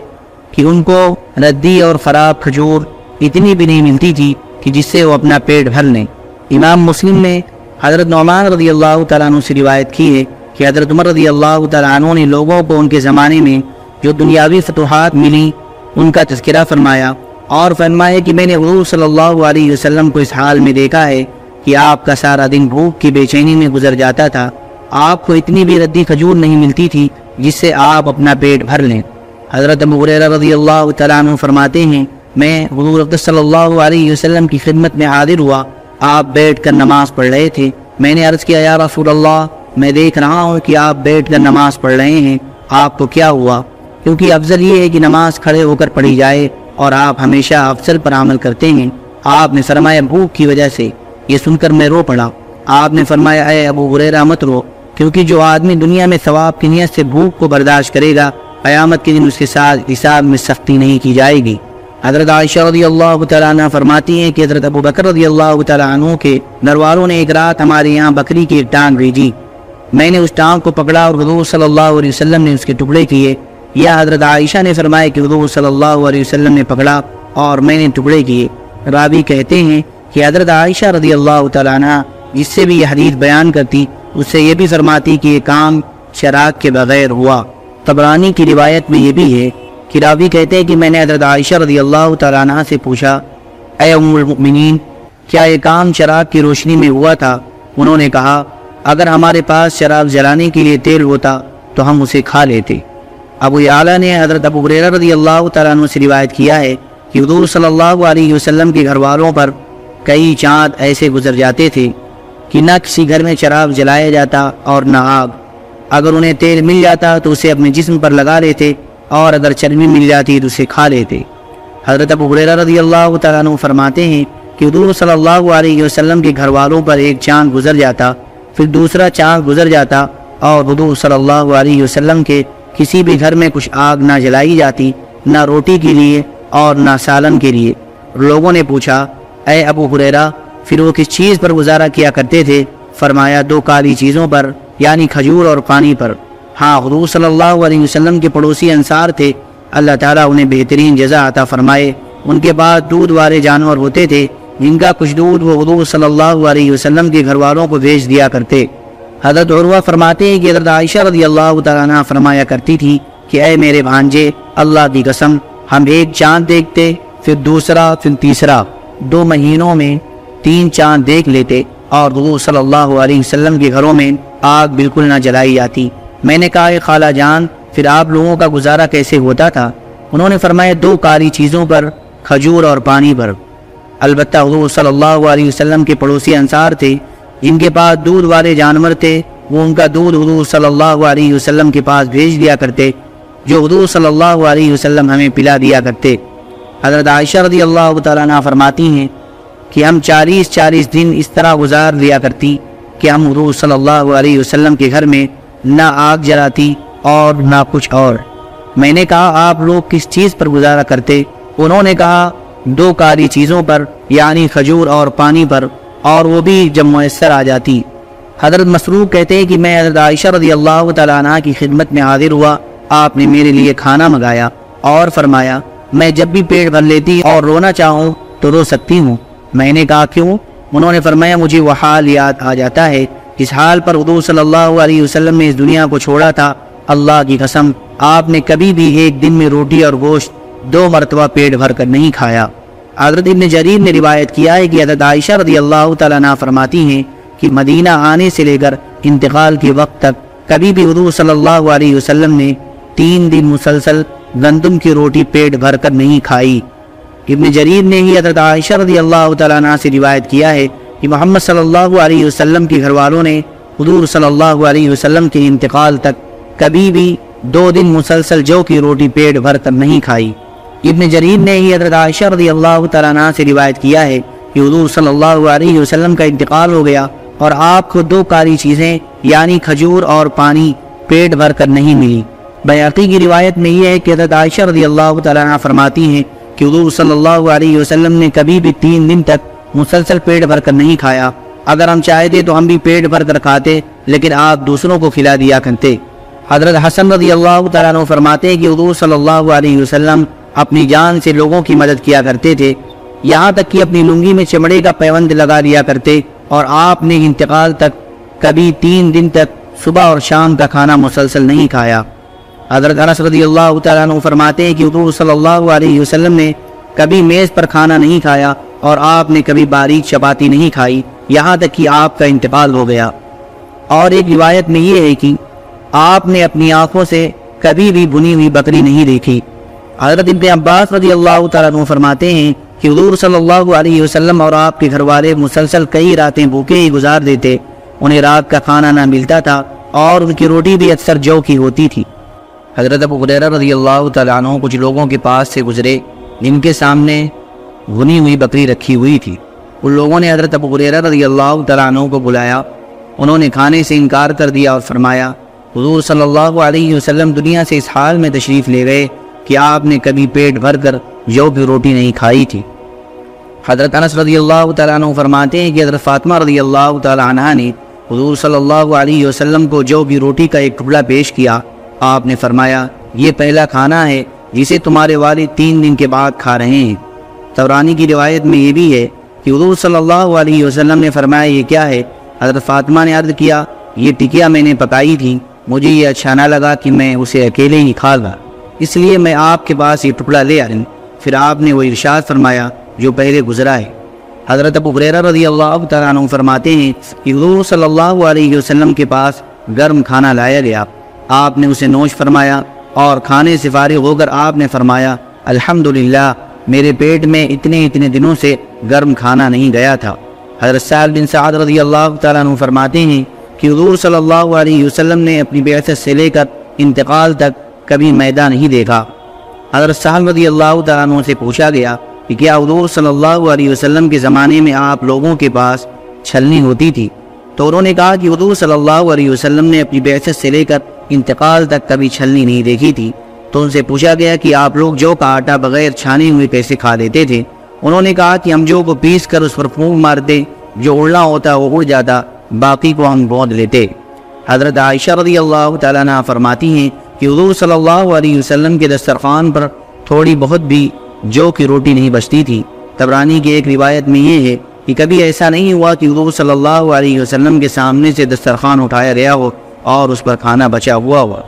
کہ ان کو ردی اور خراب کھجور اتنی بھی نہیں ملتی تھی کہ جس سے وہ اپنا پیٹ بھر لیں۔ امام مسلم نے حضرت نعمان رضی اللہ تعالیٰ عنہ سے روایت کی ہے کہ حضرت عمر رضی اللہ تعالیٰ عنہ نے لوگوں کو ان کے زمانے میں جو دنیاوی فتوحات ملی، ان کا تذکرہ فرمایا اور فرمایا کہ میں نے حضور صلی اللہ علیہ وسلم کو اس حال میں دیکھا ہے کہ آپ کا سارا دن بھوک کی بے چینی میں گزر جاتا تھا۔ آپ کو اتنی بھی ردی کھجور نہیں ملتی تھی جس سے آپ اپنا پیٹ بھر لیں۔ حضرت ابو غریرہ رضی اللہ تعالیٰ عنہ فرماتے ہیں، میں حضور صلی اللہ علیہ وسلم کی خدمت میں حاضر ہوا، آپ بیٹھ کر نماز پڑھ رہے تھے۔ میں نے عرض کیا، یا رسول اللہ، میں دیکھ رہا ہوں کہ آپ بیٹھ کر نماز پڑھ رہے ہیں۔ آپ کو کیا ہوا؟ کیونکہ افضل یہ ہے کہ نماز کھڑے ہو کر پڑھی جائے اور آپ ہمیشہ افضل پر عمل کرتے ہیں۔ آپ نے فرمایا، بھوک کی وجہ سے۔ یہ سن کر میں رو پڑا۔ آپ نے فرمایا، اے ابو غریرہ مت رو، کیونکہ جو آدمی دنیا میں ثواب کی نیت سے بھوک کو برداشت کرے گا قیامت کے دن اس کے ساتھ حساب میں سختی نہیں کی جائے گی۔ حضرت عائشہ رضی اللہ تعالیٰ عنہ فرماتی ہیں کہ حضرت ابو بکر رضی اللہ تعالیٰ عنہ کے نروالوں نے ایک رات ہمارے یہاں بکری کی ایک ٹانگ بھیجی۔ میں نے اس ٹانگ کو پکڑا اور حضور صلی اللہ علیہ وسلم نے اس کے ٹکڑے کیے۔ یا حضرت عائشہ نے فرمایا کہ حضور صلی اللہ علیہ وسلم نے پکڑا اور میں نے ٹکڑے کیے۔ رابی کہتے ہیں کہ حضرت عائشہ رضی اللہ تعالیٰ عنہ جس سے بھی یہ حدیث بیان کرتی، اس سے یہ بھی فرماتی کہ یہ کام شراک کے بغیر ہوا۔ طبرانی کی روایت میں یہ بھی ہے کہ راوی کہتے ہیں کہ میں نے حضرت عائشہ رضی اللہ تعالیٰ عنہ سے پوچھا، اے ام المؤمنین، کیا یہ کام چراغ کی روشنی میں ہوا تھا؟ انہوں نے کہا، اگر ہمارے پاس چراغ جلانے کے لیے تیل ہوتا تو ہم اسے کھا لیتے۔ ابو اعلیٰ نے حضرت ابو حریرہ رضی اللہ تعالیٰ عنہ سے روایت کیا ہے کہ حضور صلی اللہ علیہ وسلم کے گھر والوں پر کئی چاند ایسے گزر جاتے تھے کہ نہ کسی گھر میں چراغ جلایا جاتا اور نہ آگ۔ اگر انہیں تیل مل جاتا تو اسے اپنے جسم پر لگا لیتے اور اگر چربی مل جاتی تو اسے کھا لیتے۔ حضرت ابو حریرہ رضی اللہ تعالیٰ عنہ فرماتے ہیں کہ حضور صلی اللہ علیہ وسلم کے گھر والوں پر ایک چاند گزر جاتا، پھر دوسرا چاند گزر جاتا اور حضور صلی اللہ علیہ وسلم کے کسی بھی گھر میں کچھ آگ نہ جلائی جاتی، نہ روٹی کے لیے اور نہ سالن کے لیے۔ لوگوں نے پوچھا، اے ابو حریرہ پھر وہ کس چیز پر گزارا کیا کرتے تھے؟ فرمایا، دو کالی چیزوں پر۔ یعنی کھجور اور پانی پر۔ ہاں حضور صلی اللہ علیہ وسلم کے پڑوسی انصار تھے۔ اللہ تعالیٰ انہیں بہترین جزا عطا فرمائے۔ ان کے بعد دودھ والے جانور ہوتے تھے، جن کا کچھ دودھ وہ حضور صلی اللہ علیہ وسلم کے گھر والوں کو بھیج دیا کرتے۔ حضرت عروہ فرماتے ہیں کہ حضرت عائشہ رضی اللہ تعالیٰ عنہ فرمایا کرتی تھی کہ اے میرے بھانجے، اللہ کی قسم، ہم ایک چاند دیکھتے، پھر دوسرا، پھر تیسرا۔ دو مہینوں میں تین چاند دیکھ لیتے اور حضور صلی اللہ علیہ وسلم کے گھروں میں آگ بالکل نہ جلائی جاتی۔ میں نے کہا کہ خالہ جان، پھر آپ لوگوں کا گزارا کیسے ہوتا تھا؟ انہوں نے فرمایا، دو کاری چیزوں پر، کھجور اور پانی پر۔ البتہ حضور صلی اللہ علیہ وسلم کے پڑوسی انصار تھے، جن کے پاس دودھ والے جانور تھے، وہ ان کا دودھ حضور صلی اللہ علیہ وسلم کے پاس بھیج دیا کرتے، جو حضور صلی اللہ علیہ وسلم ہمیں پلا دیا کرتے۔ حضرت عائشہ رضی اللہ تعالیٰ عنہ فرماتی ہیں کہ ہم چالیس چالیس دن اس طرح گزار لیا کرتی۔ کہ ہم حضور صلی اللہ علیہ وسلم کے گھر میں نہ آگ جلاتی اور نہ کچھ اور۔ میں نے کہا، آپ لوگ کس چیز پر گزارا کرتے؟ انہوں نے کہا، دو کاری چیزوں پر یعنی کھجور اور پانی پر، اور وہ بھی جب میسر آ جاتی۔ حضرت مسروق کہتے ہیں کہ میں حضرت عائشہ رضی اللہ تعالیٰ عنہ کی خدمت میں حاضر ہوا۔ آپ نے میرے لیے کھانا منگایا اور فرمایا، میں جب بھی پیٹ بھر لیتی اور رونا چاہوں تو رو سکتی ہوں۔ میں نے کہا، کیوں؟ انہوں نے فرمایا، مجھے وہ حال یاد آ جاتا ہے۔ اس حال پر حضور صلی اللہ علیہ وسلم نے اس دنیا کو چھوڑا تھا۔ اللہ کی قسم، آپ نے کبھی بھی ایک دن میں روٹی اور گوشت دو مرتبہ پیٹ بھر کر نہیں کھایا۔ حضرت ابن جریر نے روایت کیا ہے کہ حضرت عائشہ رضی اللہ تعالیٰ عنہ فرماتی ہیں کہ مدینہ آنے سے لے کر انتقال کے وقت تک کبھی بھی حضور صلی اللہ علیہ وسلم نے تین دن مسلسل گندم کی روٹی پیٹ بھر کر نہیں کھائی۔ ابن جریر نے ہی حضرت عائشہ رضی اللہ تعالیٰ عنہ سے روایت کیا ہے کہ محمد صلی اللہ علیہ وسلم کے گھر والوں نے حضور صلی اللہ علیہ وسلم کے انتقال تک کبھی بھی دو دن مسلسل جو کی روٹی پیٹ بھر کر نہیں کھائی۔ ابن جریر نے ہی حضرت عائشہ رضی اللہ تعالیٰ عنہ سے روایت کیا ہے کہ حضور صلی اللہ علیہ وسلم کا انتقال ہو گیا اور آپ کو دو کاری چیزیں یعنی کھجور اور پانی پیٹ بھر کر نہیں ملی۔ بیاقی کی روایت میں یہ ہے کہ حضرت عائشہ رضی اللہ تعالیٰ عنہ فرماتی ہیں کہ حضور صلی اللہ علیہ وسلم نے کبھی بھی تین دن تک مسلسل پیٹ بھر کر نہیں کھایا۔ اگر ہم چاہتے تو ہم بھی پیٹ بھر کر کھاتے، لیکن آپ دوسروں کو کھلا دیا کرتے۔ حضرت حسن رضی اللہ تعالیٰ عنہ فرماتے ہیں کہ حضور صلی اللہ علیہ وسلم اپنی جان سے لوگوں کی مدد کیا کرتے تھے۔ یہاں تک کہ اپنی لنگی میں چمڑے کا پیوند لگا لیا کرتے، اور آپ نے انتقال تک کبھی تین دن تک صبح اور شام کا کھانا مسلسل نہیں کھایا۔ حضرت انس رضی اللہ تعالیٰ عنہ فرماتے ہیں کہ حضور صلی اللہ علیہ وسلم نے کبھی میز پر کھانا نہیں کھایا اور آپ نے کبھی باریک چپاتی نہیں کھائی۔ یہاں تک کہ آپ کا انتقال ہو گیا۔ اور ایک روایت میں یہ ہے کہ آپ نے اپنی آنکھوں سے کبھی بھی بنی ہوئی بکری نہیں دیکھی۔ حضرت ابن عباس رضی اللہ تعالیٰ عنہ فرماتے ہیں کہ حضور صلی اللہ علیہ وسلم اور آپ کے گھر والے مسلسل کئی راتیں بھوکے ہی گزار دیتے۔ انہیں رات کا کھانا نہ ملتا تھا اور ان کی روٹی بھی اکثر جو کی ہوتی تھی۔ حضرت ابو حریرہ رضی اللہ تعالیٰ عنہ کچھ لوگوں کے پاس سے گزرے۔ جن کے سامنے بھنی ہوئی بکری رکھی ہوئی تھی۔ ان لوگوں نے حضرت ابو حریرہ رضی اللہ تعالیٰ عنہ کو بلایا۔ انہوں نے کھانے سے انکار کر دیا اور فرمایا، حضور صلی اللہ علیہ وسلم دنیا سے اس حال میں تشریف لے گئے کہ آپ نے کبھی پیٹ بھر کر جو بھی روٹی نہیں کھائی تھی۔ حضرت انس رضی اللہ تعالیٰ عنہ فرماتے ہیں کہ حضرت فاطمہ رضی اللہ تعالیٰ عنہ نے حضور صلی اللہ علیہ وسلم کو جو بھی روٹی کا ایک ٹکڑا پیش کیا۔ آپ نے فرمایا، یہ پہلا کھانا ہے جسے تمہارے والد تین دن کے بعد کھا رہے ہیں۔ تورانی کی روایت میں یہ بھی ہے کہ حضور صلی اللہ علیہ وسلم نے فرمایا، یہ کیا ہے؟ حضرت فاطمہ نے عرض کیا، یہ ٹکیا میں نے پکائی تھی، مجھے یہ اچھا نہ لگا کہ میں اسے اکیلے ہی کھا گا اس لیے میں آپ کے پاس یہ ٹکڑا لے آ پھر آپ نے وہ ارشاد فرمایا، جو پہلے گزرا ہے۔ حضرت ابو حریرہ رضی اللہ تعالیٰ عنہ فرماتے ہیں کہ حضور صلی اللہ علیہ وسلم کے پاس گرم کھانا لایا گیا۔ آپ نے اسے نوش فرمایا اور کھانے سے فارغ ہو کر آپ نے فرمایا، الحمدللہ، میرے پیٹ میں اتنے اتنے دنوں سے گرم کھانا نہیں گیا تھا۔ حضرت سعید بن سعد رضی اللہ تعالیٰ عنہ فرماتے ہیں کہ حضور صلی اللہ علیہ وسلم نے اپنی بیعثت سے لے کر انتقال تک کبھی میدان نہیں دیکھا۔ حضرت صاحب رضی اللہ تعالیٰ عنہ سے پوچھا گیا کہ کیا حضور صلی اللہ علیہ وسلم کے زمانے میں آپ لوگوں کے پاس چھلنی ہوتی تھی؟ تو انہوں نے کہا کہ حضور صلی اللہ علیہ وسلم نے اپنی بیعثت سے لے کر انتقال تک کبھی چھلنی نہیں دیکھی تھی۔ تو ان سے پوچھا گیا کہ آپ لوگ جو کا آٹا بغیر چھانے ہوئے کیسے کھا لیتے تھے؟ انہوں نے کہا کہ ہم جو کو پیس کر اس پر پھونک مارتے، جو اڑنا ہوتا وہ اڑ جاتا، باقی کو ہم بوند لیتے۔ حضرت عائشہ رضی اللہ تعالیٰ عنہ فرماتی ہیں کہ حضور صلی اللہ علیہ وسلم کے دسترخوان پر تھوڑی بہت بھی جو کی روٹی نہیں بچتی تھی۔ تبرانی کی ایک روایت میں یہ ہے کہ کبھی ایسا نہیں ہوا کہ حضور صلی اللہ علیہ وسلم کے سامنے سے دسترخوان اٹھایا گیا ہو۔ اور اس پر کھانا بچا ہوا ہوا۔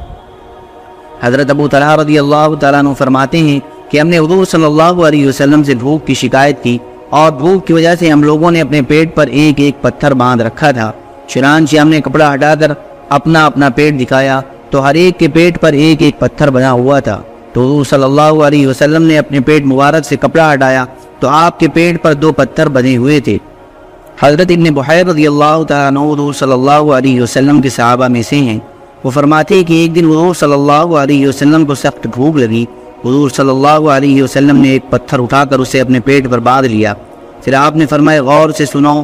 حضرت ابو طلحہ رضی اللہ تعالیٰ عنہ فرماتے ہیں کہ ہم نے حضور صلی اللہ علیہ وسلم سے بھوک کی شکایت کی اور بھوک کی وجہ سے ہم لوگوں نے اپنے پیٹ پر ایک ایک پتھر باندھ رکھا تھا۔ چنانچہ ہم نے کپڑا ہٹا کر اپنا اپنا پیٹ دکھایا تو ہر ایک کے پیٹ پر ایک ایک پتھر بنا ہوا تھا۔ تو حضور صلی اللہ علیہ وسلم نے اپنے پیٹ مبارک سے کپڑا ہٹایا تو آپ کے پیٹ پر دو پتھر بنے ہوئے تھے۔ حضرت ابن بحیر رضی اللہ تعالیٰ حضور صلی اللہ علیہ وسلم کے صحابہ میں سے ہیں۔ وہ فرماتے ہیں کہ ایک دن حضور صلی اللہ علیہ وسلم کو سخت بھوک لگی۔ حضور صلی اللہ علیہ وسلم نے ایک پتھر اٹھا کر اسے اپنے پیٹ پر باندھ لیا۔ پھر آپ نے فرمایا، غور سے سنو،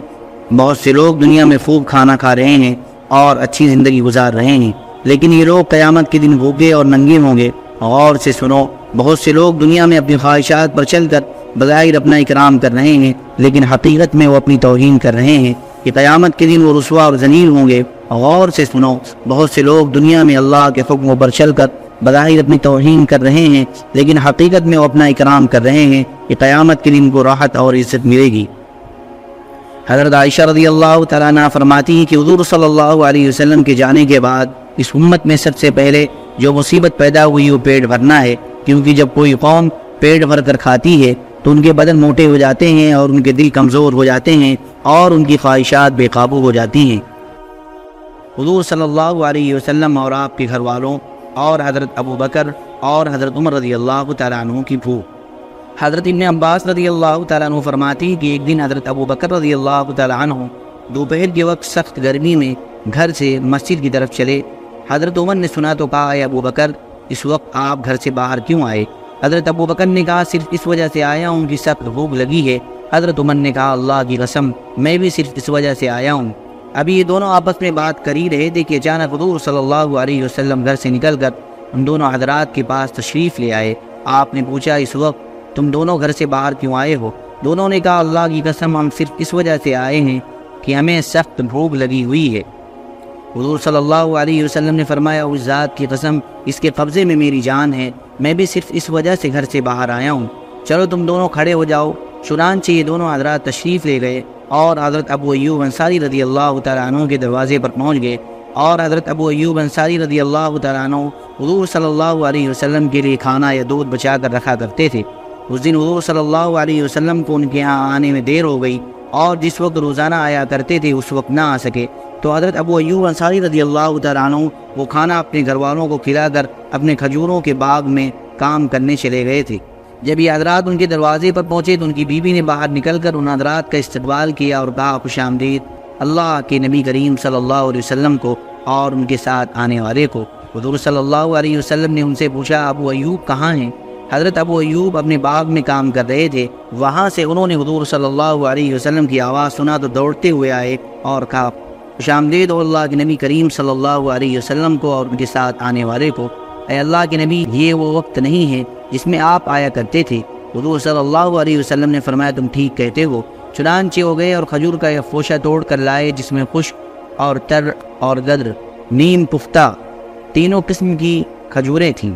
بہت سے لوگ دنیا میں خوب کھانا کھا رہے ہیں اور اچھی زندگی گزار رہے ہیں، لیکن یہ لوگ قیامت کے دن بھوکے اور ننگے ہوں گے۔ غور سے سنو بہت سے لوگ دنیا میں اپنی خواہشات پر چل کر بظاہر اپنا اکرام کر رہے ہیں، لیکن حقیقت میں وہ اپنی توہین کر رہے ہیں کہ قیامت کے دن وہ رسوا اور ذلیل ہوں گے۔ غور سے سنو، بہت سے لوگ دنیا میں اللہ کے حکموں پر چل کر بظاہر اپنی توہین کر رہے ہیں، لیکن حقیقت میں وہ اپنا اکرام کر رہے ہیں کہ قیامت کے دن کو راحت اور عزت ملے گی۔ حضرت عائشہ رضی اللہ تعالیٰ عنہ فرماتی ہیں کہ حضور صلی اللہ علیہ وسلم کے جانے کے بعد اس امت میں سب سے پہلے جو مصیبت پیدا ہوئی وہ پیٹ بھرنا ہے۔ کیونکہ جب کوئی قوم پیٹ بھر کر کھاتی ہے تو ان کے بدن موٹے ہو جاتے ہیں اور ان کے دل کمزور ہو جاتے ہیں اور ان کی خواہشات بے قابو ہو جاتی ہیں۔ حضور صلی اللہ علیہ وسلم اور آپ کے گھر والوں اور حضرت ابو بکر اور حضرت عمر رضی اللہ تعالیٰ عنہ کی بھو۔ حضرت ابن عباس رضی اللہ تعالیٰ عنہ فرماتی کہ ایک دن حضرت ابو بکر رضی اللہ تعالیٰ عنہ دوپہر کے وقت سخت گرمی میں گھر سے مسجد کی طرف چلے۔ حضرت عمر نے سنا تو کہا، اے ابو بکر اس وقت آپ گھر سے باہر کیوں آئے؟ حضرت ابو بکر نے کہا، صرف اس وجہ سے آیا ہوں کہ سخت بھوک لگی ہے۔ حضرت عمر نے کہا، اللہ کی قسم، میں بھی صرف اس وجہ سے آیا ہوں۔ ابھی یہ دونوں آپس میں بات کر ہی رہے تھے کہ اچانک حضور صلی اللہ علیہ وسلم گھر سے نکل کر ان دونوں حضرات کے پاس تشریف لے آئے۔ آپ نے پوچھا، اس وقت تم دونوں گھر سے باہر کیوں آئے ہو؟ دونوں نے کہا، اللہ کی قسم، ہم صرف اس وجہ سے آئے ہیں کہ ہمیں سخت بھوک لگی ہوئی ہے۔ حضور صلی اللہ علیہ وسلم نے فرمایا اس ذات کی قسم، اس کے قبضے میں میری جان ہے، میں بھی صرف اس وجہ سے گھر سے باہر آیا ہوں۔ چلو تم دونوں کھڑے ہو جاؤ۔ چنانچہ یہ دونوں حضرات تشریف لے گئے اور حضرت ابو ایوب انصاری رضی اللہ تعالیٰ عنہ کے دروازے پر پہنچ گئے اور حضرت ابو ایوب انصاری رضی اللہ تعالیٰ عنہ حضور صلی اللہ علیہ وسلم کے لیے کھانا یا دودھ بچا کر رکھا کرتے تھے۔ اس دن حضور صلی اللہ علیہ وسلم کو ان کے یہاں آنے میں دیر ہو گئی اور جس وقت روزانہ آیا کرتے تھے، اس وقت نہ آ سکے۔ تو حضرت ابو ایوب انصاری رضی اللہ تعالیٰ عنہ وہ کھانا اپنے گھر والوں کو کھلا کر اپنے کھجوروں کے باغ میں کام کرنے چلے گئے تھے۔ جب یہ حضرات ان کے دروازے پر پہنچے تو ان کی بیوی نے باہر نکل کر ان حضرات کا استقبال کیا اور کہا، خوش آمدید، اللہ کے نبی کریم صلی اللہ علیہ وسلم کو اور ان کے ساتھ آنے والے کو۔ حضور صلی اللہ علیہ وسلم نے ان سے پوچھا، ابو ایوب کہاں ہیں؟ حضرت ابو ایوب اپنے باغ میں کام کر رہے تھے۔ وہاں سے انہوں نے حضور صلی اللہ علیہ وسلم کی آواز سنا تو دوڑتے ہوئے آئے اور کہا خوش آمدید اللہ کے نبی کریم صلی اللہ علیہ وسلم کو اور ان کے ساتھ آنے والے کو۔ اے اللہ کے نبی، یہ وہ وقت نہیں ہے جس میں آپ آیا کرتے تھے۔ حضور صلی اللہ علیہ وسلم نے فرمایا، تم ٹھیک کہتے ہو۔ چنانچہ ہو گئے اور کھجور کا یہ فوشہ توڑ کر لائے، جس میں خشک اور تر اور گدر، نیم پختہ تینوں قسم کی کھجوریں تھیں۔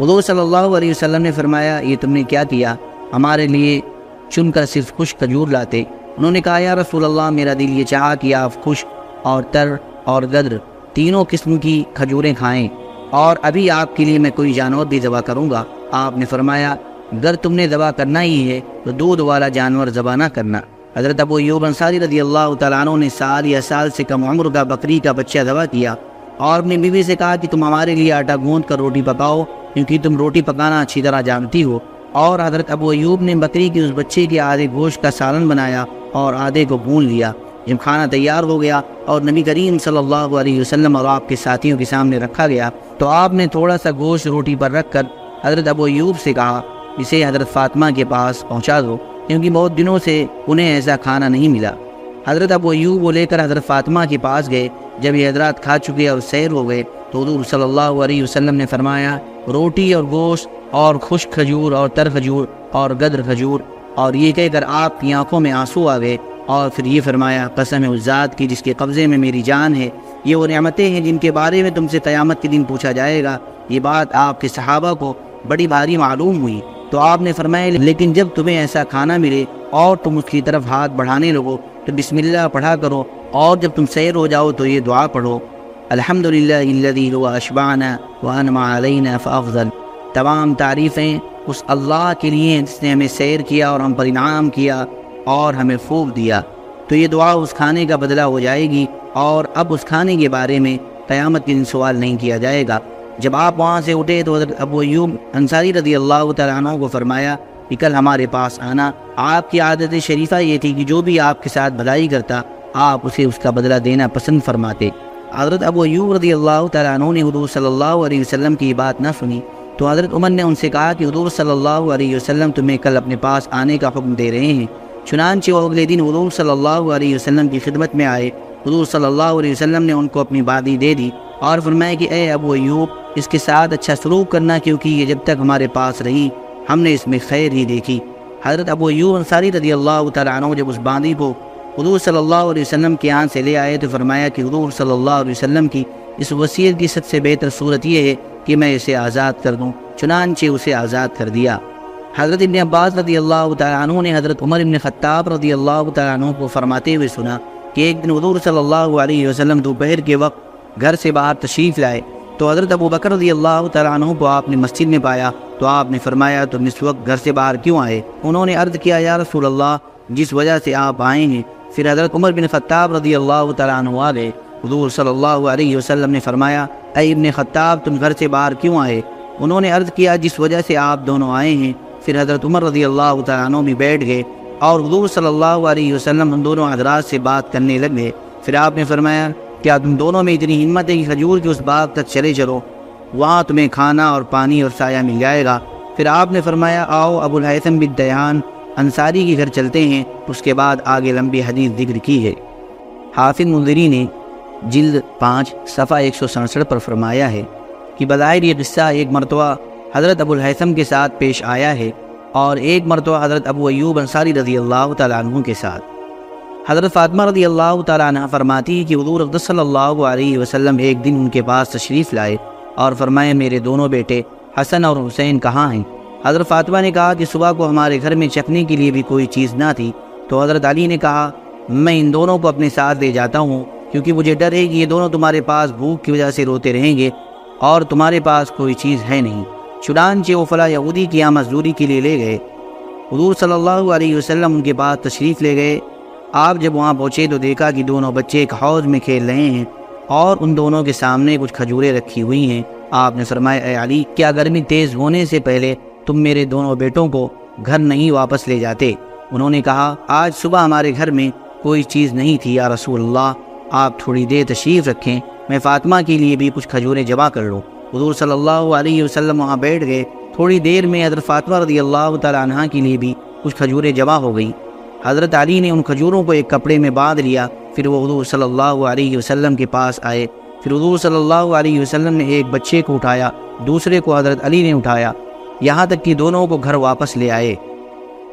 حضور صلی اللہ علیہ وسلم نے فرمایا، یہ تم نے کیا کیا؟ ہمارے لیے چن کر صرف خشک کھجور لاتے۔ انہوں نے کہا، یا رسول اللہ، میرا دل یہ چاہا کہ آپ خشک اور تر اور گدر تینوں قسم کی کھجوریں کھائیں۔ اور ابھی آپ کے لیے میں کوئی جانور بھی ذبح کروں گا۔ آپ نے فرمایا، اگر تم نے ذبح کرنا ہی ہے تو دودھ والا جانور ذبح نہ کرنا۔ حضرت ابو ایوب انصاری رضی اللہ تعالیٰ عنہ نے سال یا سال سے کم عمر کا بکری کا بچہ ذبح کیا۔ اور اپنی بیوی سے کہا کہ تم ہمارے لیے آٹا گوند کر روٹی پکاؤ، کیونکہ تم روٹی پکانا اچھی طرح جانتی ہو۔ اور حضرت ابو ایوب نے بکری کی اس بچے کے آدھے گوشت کا سالن بنایا اور آدھے کو بھون لیا۔ جب کھانا تیار ہو گیا اور نبی کریم صلی اللہ علیہ وسلم اور آپ کے ساتھیوں کے سامنے رکھا گیا تو آپ نے تھوڑا سا گوشت روٹی پر رکھ کر حضرت ابو ایوب سے کہا، اسے حضرت فاطمہ کے پاس پہنچا دو، کیونکہ بہت دنوں سے انہیں ایسا کھانا نہیں ملا۔ حضرت ابو ایوب وہ لے کر حضرت فاطمہ کے پاس گئے۔ جب یہ حضرات کھا چکے اور سیر ہو گئے تو حضور صلی اللہ علیہ وسلم نے فرمایا، روٹی اور گوشت اور خشک کھجور اور تر کھجور اور گدر کھجور اور یہ کہہ کر آپ کی آنکھوں میں آنسو آ گئے۔ اور پھر یہ فرمایا، قسم ذات کی جس کے قبضے میں میری جان ہے، یہ وہ نعمتیں ہیں جن کے بارے میں تم سے قیامت کے دن پوچھا جائے گا۔ یہ بات آپ کے صحابہ کو بڑی بھاری معلوم ہوئی۔ تو آپ نے فرمایا، لیکن جب تمہیں ایسا کھانا ملے اور تم اس کی طرف ہاتھ بڑھانے لگو، تو بسم اللہ پڑھا کرو۔ اور جب تم سیر ہو جاؤ، تو یہ دعا پڑھو۔ الحمد للہ اشبانہ علینا فافضل۔ تمام تعریفیں اس اللہ کے لیے جس نے ہمیں سیر کیا اور ہم پر انعام کیا۔ اور ہمیں پھوک دیا تو یہ دعا اس کھانے کا بدلہ ہو جائے گی اور اب اس کھانے کے بارے میں قیامت کے دن سوال نہیں کیا جائے گا۔ جب آپ وہاں سے اٹھے تو حضرت ابو ایوب انصاری رضی اللہ تعالیٰ عنہ کو فرمایا کہ کل ہمارے پاس آنا۔ آپ کی عادت شریفہ یہ تھی کہ جو بھی آپ کے ساتھ بھلائی کرتا، آپ اسے اس کا بدلہ دینا پسند فرماتے۔ حضرت ابو ایوب رضی اللہ تعالیٰ عنہ نے حضور صلی اللہ علیہ وسلم کی بات نہ سنی۔ تو حضرت عمر نے ان سے کہا کہ حضور صلی اللہ علیہ وسلم تمہیں کل اپنے پاس آنے کا حکم دے رہے ہیں۔ چنانچہ وہ اگلے دن حضور صلی اللہ علیہ وسلم کی خدمت میں آئے۔ حضور صلی اللہ علیہ وسلم نے ان کو اپنی بادی دے دی اور فرمایا کہ اے ابو ایوب، اس کے ساتھ اچھا سلوک کرنا کیونکہ یہ جب تک ہمارے پاس رہی، ہم نے اس میں خیر ہی دیکھی۔ حضرت ابو ایوب انصاری رضی اللہ تعالیٰ عنہ جب اس باندی کو حضور صلی اللہ علیہ وسلم کے آن سے لے آئے تو فرمایا کہ حضور صلی اللہ علیہ وسلم کی اس وصیت کی سب سے بہتر صورت یہ ہے کہ میں اسے آزاد کر دوں، چنانچہ اسے آزاد کر دیا۔ حضرت ابن عباس رضی اللہ تعالیٰ عنہ نے حضرت عمر ابن خطاب رضی اللہ تعالیٰ عنہ کو فرماتے ہوئے سنا کہ ایک دن حضور صلی اللہ علیہ وسلم دوپہر کے وقت گھر سے باہر تشریف لائے تو حضرت ابو بکر رضی اللہ تعالیٰ عنہ کو آپ نے مسجد میں پایا تو آپ نے فرمایا تم اس وقت گھر سے باہر کیوں آئے؟ انہوں نے عرض کیا، یا رسول اللہ، جس وجہ سے آپ آئے ہیں؟ پھر حضرت عمر بن خطاب رضی اللہ تعالیٰ عنہ آگے حضور صلی اللہ علیہ وسلم نے فرمایا، اے ابن خطاب، تم گھر سے باہر کیوں آئے؟ انہوں نے عرض کیا، جس وجہ سے آپ دونوں آئے ہیں پھر حضرت عمر رضی اللہ تعالیٰ عنہ میں بیٹھ گئے اور حضور صلی اللہ علیہ وسلم ان دونوں حضرات سے بات کرنے لگے۔ پھر آپ نے فرمایا کیا تم دونوں میں اتنی ہمت ہے کہ کھجور کے اس باغ تک چلے چلو؟ وہاں تمہیں کھانا اور پانی اور سایہ مل جائے گا۔ پھر آپ نے فرمایا آؤ ابو الحسن بن دیان انصاری کے گھر چلتے ہیں۔ اس کے بعد آگے لمبی حدیث ذکر کی ہے۔ حافظ منظری نے جلد پانچ صفحہ ایک سو سڑسٹھ پر فرمایا ہے کہ بظاہر یہ قصہ ایک مرتبہ حضرت ابو الحسم کے ساتھ پیش آیا ہے اور ایک مرتبہ حضرت ابو ایوب انصاری رضی اللہ تعالیٰ عنہ کے ساتھ۔ حضرت فاطمہ رضی اللہ تعالیٰ عنہ فرماتی ہے کہ حضور اقدس صلی اللہ علیہ وسلم ایک دن ان کے پاس تشریف لائے اور فرمائے، میرے دونوں بیٹے، حسن اور حسین کہاں ہیں؟ حضرت فاطمہ نے کہا کہ صبح کو ہمارے گھر میں چکھنے کے لیے بھی کوئی چیز نہ تھی۔ تو حضرت علی نے کہا، میں ان دونوں کو اپنے ساتھ لے جاتا ہوں، کیونکہ مجھے ڈر ہے کہ یہ دونوں تمہارے پاس بھوک کی وجہ سے روتے رہیں گے اور تمہارے پاس کوئی چیز ہے نہیں۔ چنانچہ وہ فلاں یہودی کی یہاں مزدوری کے لیے لے گئے۔ حضور صلی اللہ علیہ وسلم ان کے بعد تشریف لے گئے۔ آپ جب وہاں پہنچے تو دیکھا کہ دونوں بچے ایک حوض میں کھیل رہے ہیں اور ان دونوں کے سامنے کچھ کھجوریں رکھی ہوئی ہیں۔ آپ نے فرمایا، اے علی، کیا گرمی تیز ہونے سے پہلے تم میرے دونوں بیٹوں کو گھر نہیں واپس لے جاتے؟ انہوں نے کہا، آج صبح ہمارے گھر میں کوئی چیز نہیں تھی، یا رسول اللہ، آپ تھوڑی دیر تشریف رکھیں، میں فاطمہ کے لیے بھی کچھ کھجوریں جمع کر لوں۔ حضور صلی اللہ علیہ وسلم وہاں بیٹھ گئے۔ تھوڑی دیر میں حضرت فاطمہ رضی اللہ تعالیٰ عنہ کے لیے بھی کچھ کھجوریں جمع ہو گئیں۔ حضرت علی نے ان کھجوروں کو ایک کپڑے میں باندھ لیا، پھر وہ حضور صلی اللہ علیہ وسلم کے پاس آئے۔ پھر حضور صلی اللہ علیہ وسلم نے ایک بچے کو اٹھایا، دوسرے کو حضرت علی نے اٹھایا۔ یہاں تک کہ دونوں کو گھر واپس لے آئے۔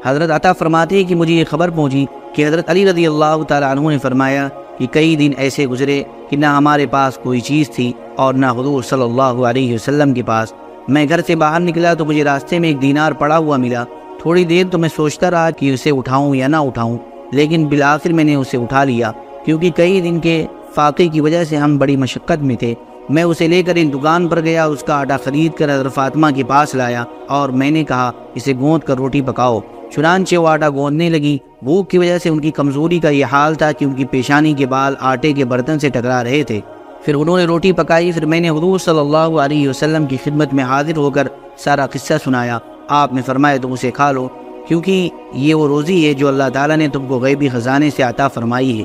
حضرت عطا فرماتے کہ مجھے یہ خبر پہنچی کہ حضرت علی رضی اللہ تعالیٰ عنہ نے فرمایا کہ کئی دن ایسے گزرے کہ نہ ہمارے پاس کوئی چیز تھی اور نہ حضور صلی اللہ علیہ وسلم کے پاس۔ میں گھر سے باہر نکلا تو مجھے راستے میں ایک دینار پڑا ہوا ملا۔ تھوڑی دیر تو میں سوچتا رہا کہ اسے اٹھاؤں یا نہ اٹھاؤں، لیکن بالآخر میں نے اسے اٹھا لیا، کیونکہ کئی دن کے فاقے کی وجہ سے ہم بڑی مشقت میں تھے۔ میں اسے لے کر ایک دکان پر گیا، اس کا آٹا خرید کر حضرت فاطمہ کے پاس لایا اور میں نے کہا، اسے گوند کر روٹی پکاؤ۔ چنانچہ وہ آٹا گوندنے لگی۔ بھوک کی وجہ سے ان کی کمزوری کا یہ حال تھا کہ ان کی پیشانی کے بال آٹے کے برتن سے ٹکرا رہے تھے۔ پھر انہوں نے روٹی پکائی۔ پھر میں نے حضور صلی اللہ علیہ وسلم کی خدمت میں حاضر ہو کر سارا قصہ سنایا۔ آپ نے فرمایا تم اسے کھا لو، کیونکہ یہ وہ روزی ہے جو اللہ تعالیٰ نے تم کو غیبی خزانے سے عطا فرمائی ہے۔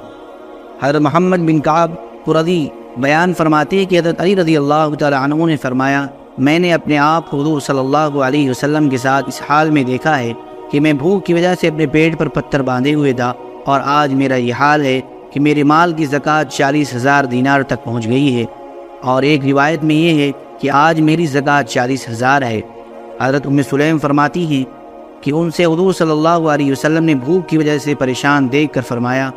حضرت محمد بن کعب قردی بیان فرماتے ہیں کہ حضرت علی رضی اللہ تعالیٰ عنہ نے فرمایا، میں نے اپنے آپ حضور صلی اللہ علیہ وسلم کے ساتھ اس حال میں دیکھا ہے۔ کہ میں بھوک کی وجہ سے اپنے پیٹ پر پتھر باندھے ہوئے تھا اور آج میرا یہ حال ہے کہ میرے مال کی زکوٰۃ چالیس ہزار دینار تک پہنچ گئی ہے۔ اور ایک روایت میں یہ ہے کہ آج میری زکوٰۃ چالیس ہزار ہے۔ حضرت ام سلیم فرماتی ہیں کہ ان سے حضور صلی اللہ علیہ وسلم نے بھوک کی وجہ سے پریشان دیکھ کر فرمایا،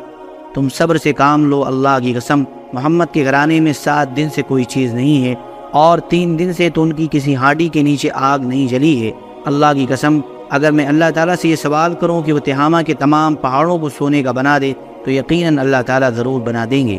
تم صبر سے کام لو، اللہ کی قسم، محمد کے گھرانے میں سات دن سے کوئی چیز نہیں ہے اور تین دن سے تو ان کی کسی ہاڈی کے نیچے آگ نہیں جلی ہے۔ اللہ کی قسم اگر میں اللہ تعالیٰ سے یہ سوال کروں کہ وہ تہامہ کے تمام پہاڑوں کو سونے کا بنا دے، تو یقیناً اللہ تعالیٰ ضرور بنا دیں گے۔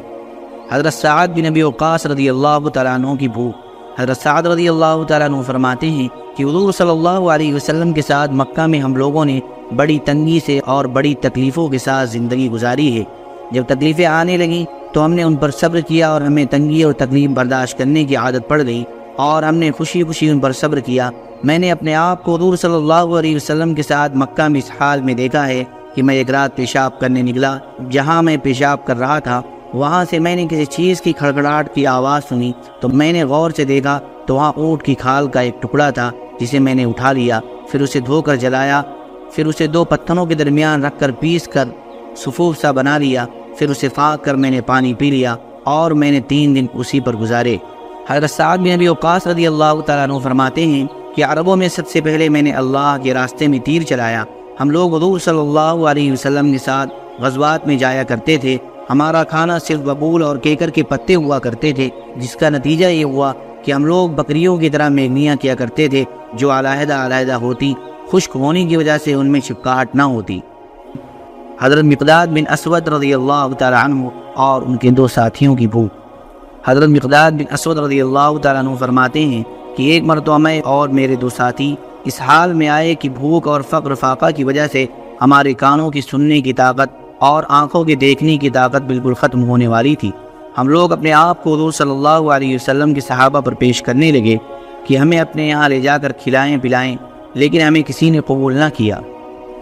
حضرت سعد بن نبی وقاص رضی اللہ تعالیٰ عنہ کی بھوک۔ حضرت سعد رضی اللہ تعالیٰ عنہ فرماتے ہیں کہ حضور صلی اللہ علیہ وسلم کے ساتھ مکہ میں ہم لوگوں نے بڑی تنگی سے اور بڑی تکلیفوں کے ساتھ زندگی گزاری ہے۔ جب تکلیفیں آنے لگیں تو ہم نے ان پر صبر کیا اور ہمیں تنگی اور تکلیف برداشت کرنے کی عادت پڑ گئی۔ اور ہم نے خوشی خوشی ان پر صبر کیا۔ میں نے اپنے آپ کو حضور صلی اللہ علیہ وسلم کے ساتھ مکہ میں اس حال میں دیکھا ہے کہ میں ایک رات پیشاب کرنے نکلا۔ جہاں میں پیشاب کر رہا تھا، وہاں سے میں نے کسی چیز کی کھڑکڑاہٹ کی آواز سنی۔ تو میں نے غور سے دیکھا، تو وہاں اونٹ کی کھال کا ایک ٹکڑا تھا، جسے میں نے اٹھا لیا، پھر اسے دھو کر جلایا، پھر اسے دو پتھروں کے درمیان رکھ کر پیس کر صفوف سا بنا لیا، پھر اسے فاق کر میں نے پانی پی لیا، اور میں نے تین دن اسی پر گزارے۔ حضرت سعد بن ابی اوقاس رضی اللہ تعالیٰ عنہ فرماتے ہیں کہ عربوں میں سب سے پہلے میں نے اللہ کے راستے میں تیر چلایا۔ ہم لوگ حضور صلی اللہ علیہ وسلم کے ساتھ غزوات میں جایا کرتے تھے۔ ہمارا کھانا صرف ببول اور کیکر کے پتے ہوا کرتے تھے، جس کا نتیجہ یہ ہوا کہ ہم لوگ بکریوں کی طرح میگنیاں کیا کرتے تھے، جو علیحدہ علیحدہ ہوتی، خشک ہونے کی وجہ سے ان میں چپکاہٹ نہ ہوتی۔ حضرت مقداد بن اسود رضی اللہ تعالیٰ عنہ اور ان کے دو ساتھیوں کی بھوک۔ حضرت مقداد بن اسود رضی اللہ تعالیٰ عنہ فرماتے ہیں کہ ایک مرتبہ میں اور میرے دو ساتھی اس حال میں آئے کہ بھوک اور فقر فاقہ کی وجہ سے ہمارے کانوں کی سننے کی طاقت اور آنکھوں کی دیکھنے کی طاقت بالکل ختم ہونے والی تھی۔ ہم لوگ اپنے آپ کو حضور صلی اللہ علیہ وسلم کے صحابہ پر پیش کرنے لگے کہ ہمیں اپنے یہاں لے جا کر کھلائیں پلائیں، لیکن ہمیں کسی نے قبول نہ کیا۔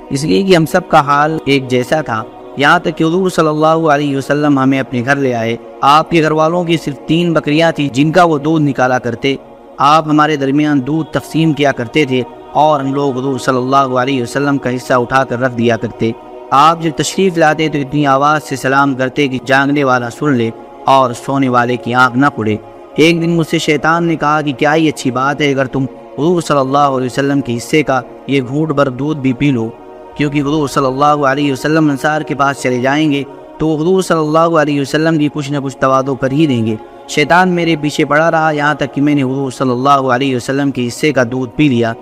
اس لیے کہ ہم سب کا حال ایک جیسا تھا۔ یہاں تک کہ حضور صلی اللہ علیہ وسلم ہمیں اپنے گھر لے آئے۔ آپ کے گھر والوں کی صرف تین بکریاں تھیں جن کا وہ دودھ نکالا کرتے۔ آپ ہمارے درمیان دودھ تقسیم کیا کرتے تھے اور ہم لوگ حضور صلی اللہ علیہ وسلم کا حصہ اٹھا کر رکھ دیا کرتے۔ آپ جب تشریف لاتے تو اتنی آواز سے سلام کرتے کہ جانگنے والا سن لے اور سونے والے کی آنکھ نہ پڑے ایک دن مجھ سے شیطان نے کہا کہ کیا ہی اچھی بات ہے اگر تم حضور صلی اللہ علیہ وسلم کے حصے کا یہ گھوٹ بھر دودھ بھی پی لو، کیونکہ حضور صلی اللہ علیہ وسلم انصار کے پاس چلے جائیں گے تو حضور صلی اللہ علیہ وسلم کی کچھ نہ کچھ توادو کر ہی دیں گے۔ شیطان میرے پیچھے پڑا رہا، یہاں تک کہ میں نے حضور صلی اللہ علیہ وسلم کے حصے کا دودھ پی لیا۔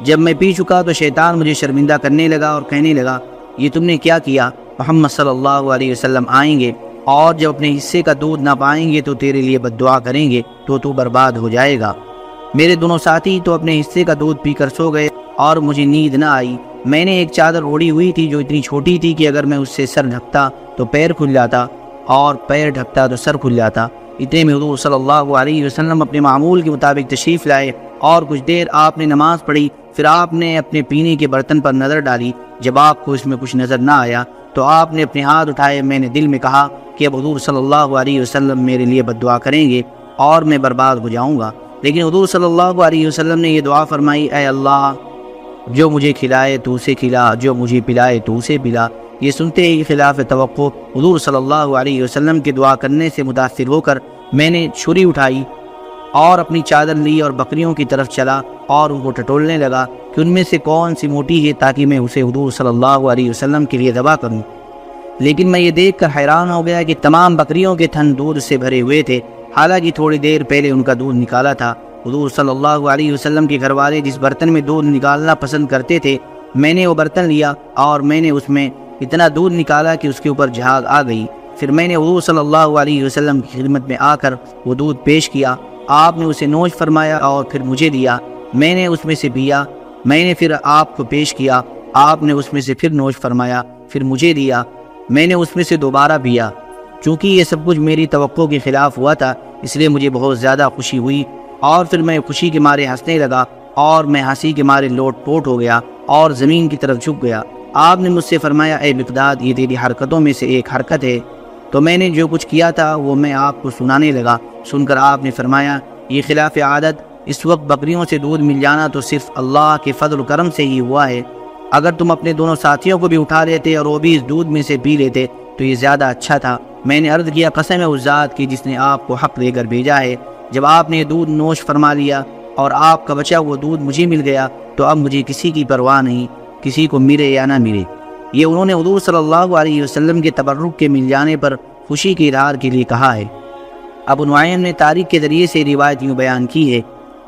جب میں پی چکا تو شیطان مجھے شرمندہ کرنے لگا اور کہنے لگا، یہ تم نے کیا کیا؟ محمد صلی اللہ علیہ وسلم آئیں گے اور جب اپنے حصے کا دودھ نہ پائیں گے تو تیرے لیے بد دعا کریں گے، تو تو برباد ہو جائے گا۔ میرے دونوں ساتھی تو اپنے حصے کا دودھ پی کر سو گئے اور مجھے نیند نہ آئی۔ میں نے ایک چادر اوڑی ہوئی تھی جو اتنی چھوٹی تھی کہ اگر میں اس سے سر ڈھکتا تو پیر کھل جاتا اور پیر ڈھکتا تو سر کھل جاتا۔ اتنے میں حضور صلی اللہ علیہ وسلم اپنے معمول کے مطابق تشریف لائے اور کچھ دیر آپ نے نماز پڑھی، پھر آپ نے اپنے پینے کے برتن پر نظر ڈالی۔ جب آپ کو اس میں کچھ نظر نہ آیا تو آپ نے اپنے ہاتھ اٹھائے۔ میں نے دل میں کہا کہ اب حضور صلی اللہ علیہ وسلم میرے لیے بد دعا کریں گے اور میں برباد ہو جاؤں گا۔ لیکن حضور صلی اللہ علیہ وسلم نے یہ دعا فرمائی، اے اللہ، جو مجھے کھلائے تو اسے کھلا، جو مجھے پلائے تو اسے پلا۔ یہ سنتے ہی خلاف توقع حضور صلی اللہ علیہ وسلم کے دعا کرنے سے متاثر ہو کر میں نے چھری اٹھائی اور اپنی چادر لی اور بکریوں کی طرف چلا اور ان کو ٹٹولنے لگا کہ ان میں سے کون سی موٹی ہے تاکہ میں اسے حضور صلی اللہ علیہ وسلم کے لیے دبا کروں۔ لیکن میں یہ دیکھ کر حیران ہو گیا کہ تمام بکریوں کے تھن دودھ سے بھرے ہوئے تھے۔ حالانکہ تھوڑی دیر پہلے ان کا دودھ نکالا تھا۔ حضور صلی اللہ علیہ وسلم کے گھر والے جس برتن میں دودھ نکالنا پسند کرتے تھے، میں نے وہ برتن لیا اور میں نے اس میں اتنا دودھ نکالا کہ اس کے اوپر جھاگ آ گئی۔ پھر میں نے حضور صلی اللہ علیہ وسلم کی خدمت میں آ کر وہ دودھ پیش کیا۔ آپ نے اسے نوش فرمایا اور پھر مجھے دیا۔ میں نے اس میں سے پیا۔ میں نے پھر آپ کو پیش کیا۔ آپ نے اس میں سے پھر نوش فرمایا۔ پھر مجھے دیا۔ میں نے اس میں سے دوبارہ پیا۔ چونکہ یہ سب کچھ میری توقع کے خلاف ہوا تھا، اس لیے مجھے بہت زیادہ خوشی ہوئی۔ اور پھر میں خوشی کے مارے ہنسنے لگا اور میں ہنسی کے مارے لوٹ پوٹ ہو گیا اور زمین کی طرف جھک گیا۔ آپ نے مجھ سے فرمایا، اے مقداد، یہ تیری حرکتوں میں سے ایک حرکت ہے۔ تو میں نے جو کچھ کیا تھا وہ میں آپ کو سنانے لگا۔ سن کر آپ نے فرمایا، یہ خلاف عادت، اس وقت بکریوں سے دودھ مل جانا تو صرف اللہ کے فضل و کرم سے ہی ہوا ہے۔ اگر تم اپنے دونوں ساتھیوں کو بھی اٹھا لیتے اور وہ بھی اس دودھ میں سے پی لیتے تو یہ زیادہ اچھا تھا۔ میں نے عرض کیا، قسم ہے اس ذات کی جس نے آپ کو حق دے کر بھیجا ہے۔ جب آپ نے دودھ نوش فرما لیا اور آپ کا بچا وہ دودھ مجھے مل گیا تو اب مجھے کسی کی پرواہ نہیں۔ کسی کو ملے یا نہ ملے۔ یہ انہوں نے حضور صلی اللہ علیہ وسلم کے تبرک کے مل جانے پر خوشی کے اظہار کے لیے کہا ہے۔ ابو نعیم نے تاریخ کے ذریعے سے روایت یوں بیان کی ہے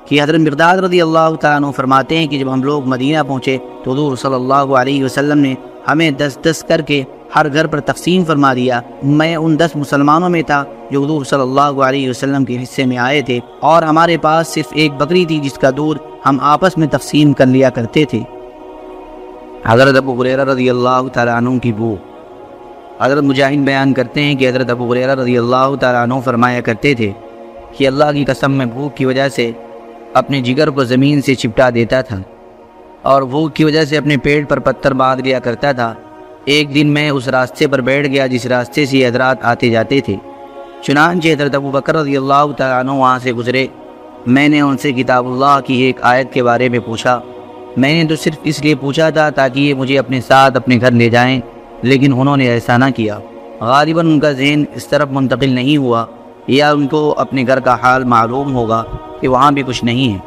کہ حضرت مقداد رضی اللہ تعالیٰ عنہ فرماتے ہیں کہ جب ہم لوگ مدینہ پہنچے تو حضور صلی اللہ علیہ وسلم نے ہمیں دس دس کر کے ہر گھر پر تقسیم فرما دیا۔ میں ان دس مسلمانوں میں تھا جو حضور صلی اللہ علیہ وسلم کے حصے میں آئے تھے اور ہمارے پاس صرف ایک بکری تھی جس کا دودھ ہم آپس میں تقسیم کر لیا کرتے تھے۔ حضرت ابو غریرہ رضی اللہ تعالیٰ عنہ کی بو حضرت مجاہد بیان کرتے ہیں کہ حضرت ابو غریرہ رضی اللہ تعالیٰ عنہ فرمایا کرتے تھے کہ اللہ کی قسم میں بھوک کی وجہ سے اپنے جگر کو زمین سے چپٹا دیتا تھا اور بھوک کی وجہ سے اپنے پیٹ پر پتھر باندھ لیا کرتا تھا۔ ایک دن میں اس راستے پر بیٹھ گیا جس راستے سے حضرات آتے جاتے تھے۔ چنانچہ حضرت ابو بکر رضی اللہ تعالیٰ عنہ وہاں سے گزرے۔ میں نے ان سے کتاب اللہ کی ایک آیت کے بارے میں پوچھا۔ میں نے تو صرف اس لیے پوچھا تھا تاکہ یہ مجھے اپنے ساتھ اپنے گھر لے جائیں، لیکن انہوں نے ایسا نہ کیا۔ غالباً ان کا ذہن اس طرف منتقل نہیں ہوا، یا ان کو اپنے گھر کا حال معلوم ہوگا کہ وہاں بھی کچھ نہیں ہے۔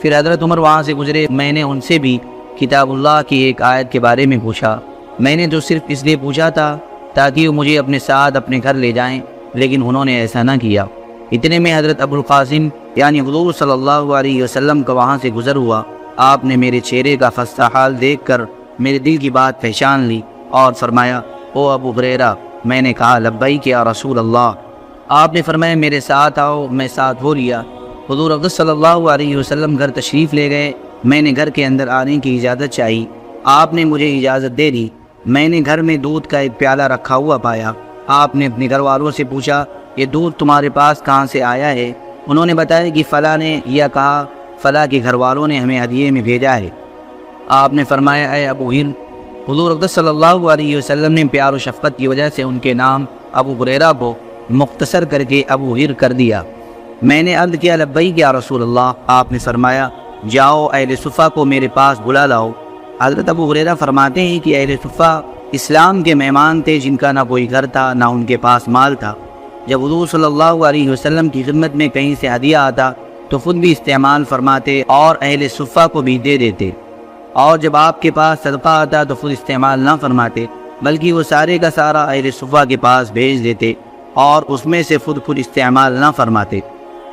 پھر حضرت عمر وہاں سے گزرے، میں نے ان سے بھی کتاب اللہ کی ایک آیت کے بارے میں پوچھا۔ میں نے تو صرف اس لیے پوچھا تھا تاکہ وہ مجھے اپنے ساتھ اپنے گھر لے جائیں، لیکن انہوں نے ایسا نہ کیا۔ اتنے میں حضرت ابو القاسم یعنی حضور صلی اللہ علیہ وسلم کا وہاں سے گزر ہوا۔ آپ نے میرے چہرے کا خستہ حال دیکھ کر میرے دل کی بات پہچان لی اور فرمایا، او ابو غریرہ میں نے کہا لبئی کیا رسول اللہ. آپ نے فرمایا، میرے ساتھ آؤ، میں ساتھ ہو لیا. حضور عبد صلی اللہ علیہ وسلم گھر تشریف لے گئے، میں نے گھر کے اندر آنے کی اجازت چاہی۔ آپ نے مجھے اجازت دے دی۔ میں نے گھر میں دودھ کا ایک پیالہ رکھا ہوا پایا۔ آپ نے اپنے گھر والوں سے پوچھا، یہ دودھ تمہارے پاس کہاں سے آیا ہے؟ انہوں نے بتایا کہ فلاں نے یہ کہا فلاں کے گھر والوں نے ہمیں ہدیے میں بھیجا ہے۔ آپ نے فرمایا، اے ابو ہند حضور اقدس صلی اللہ علیہ وسلم نے پیار و شفقت کی وجہ سے ان کے نام ابو غریرہ کو مختصر کر کے ابو ہر کر دیا۔ میں نے عرض کیا لبئی کیا رسول اللہ، آپ نے فرمایا، جاؤ اہل صفحہ کو میرے پاس بلا لاؤ۔ حضرت ابو غریرہ فرماتے ہیں کہ اہل صفحہ اسلام کے مہمان تھے جن کا نہ کوئی گھر تھا، نہ ان کے پاس مال تھا۔ جب حضور صلی اللہ علیہ وسلم کی خدمت میں کہیں سے ہدیہ آتا تو خود بھی استعمال فرماتے اور اہل صفحہ کو بھی دے دیتے۔ اور جب آپ کے پاس صدقہ آتا تو خود استعمال نہ فرماتے، بلکہ وہ سارے کا سارا اہل صفحہ کے پاس بھیج دیتے اور اس میں سے خود خود استعمال نہ فرماتے۔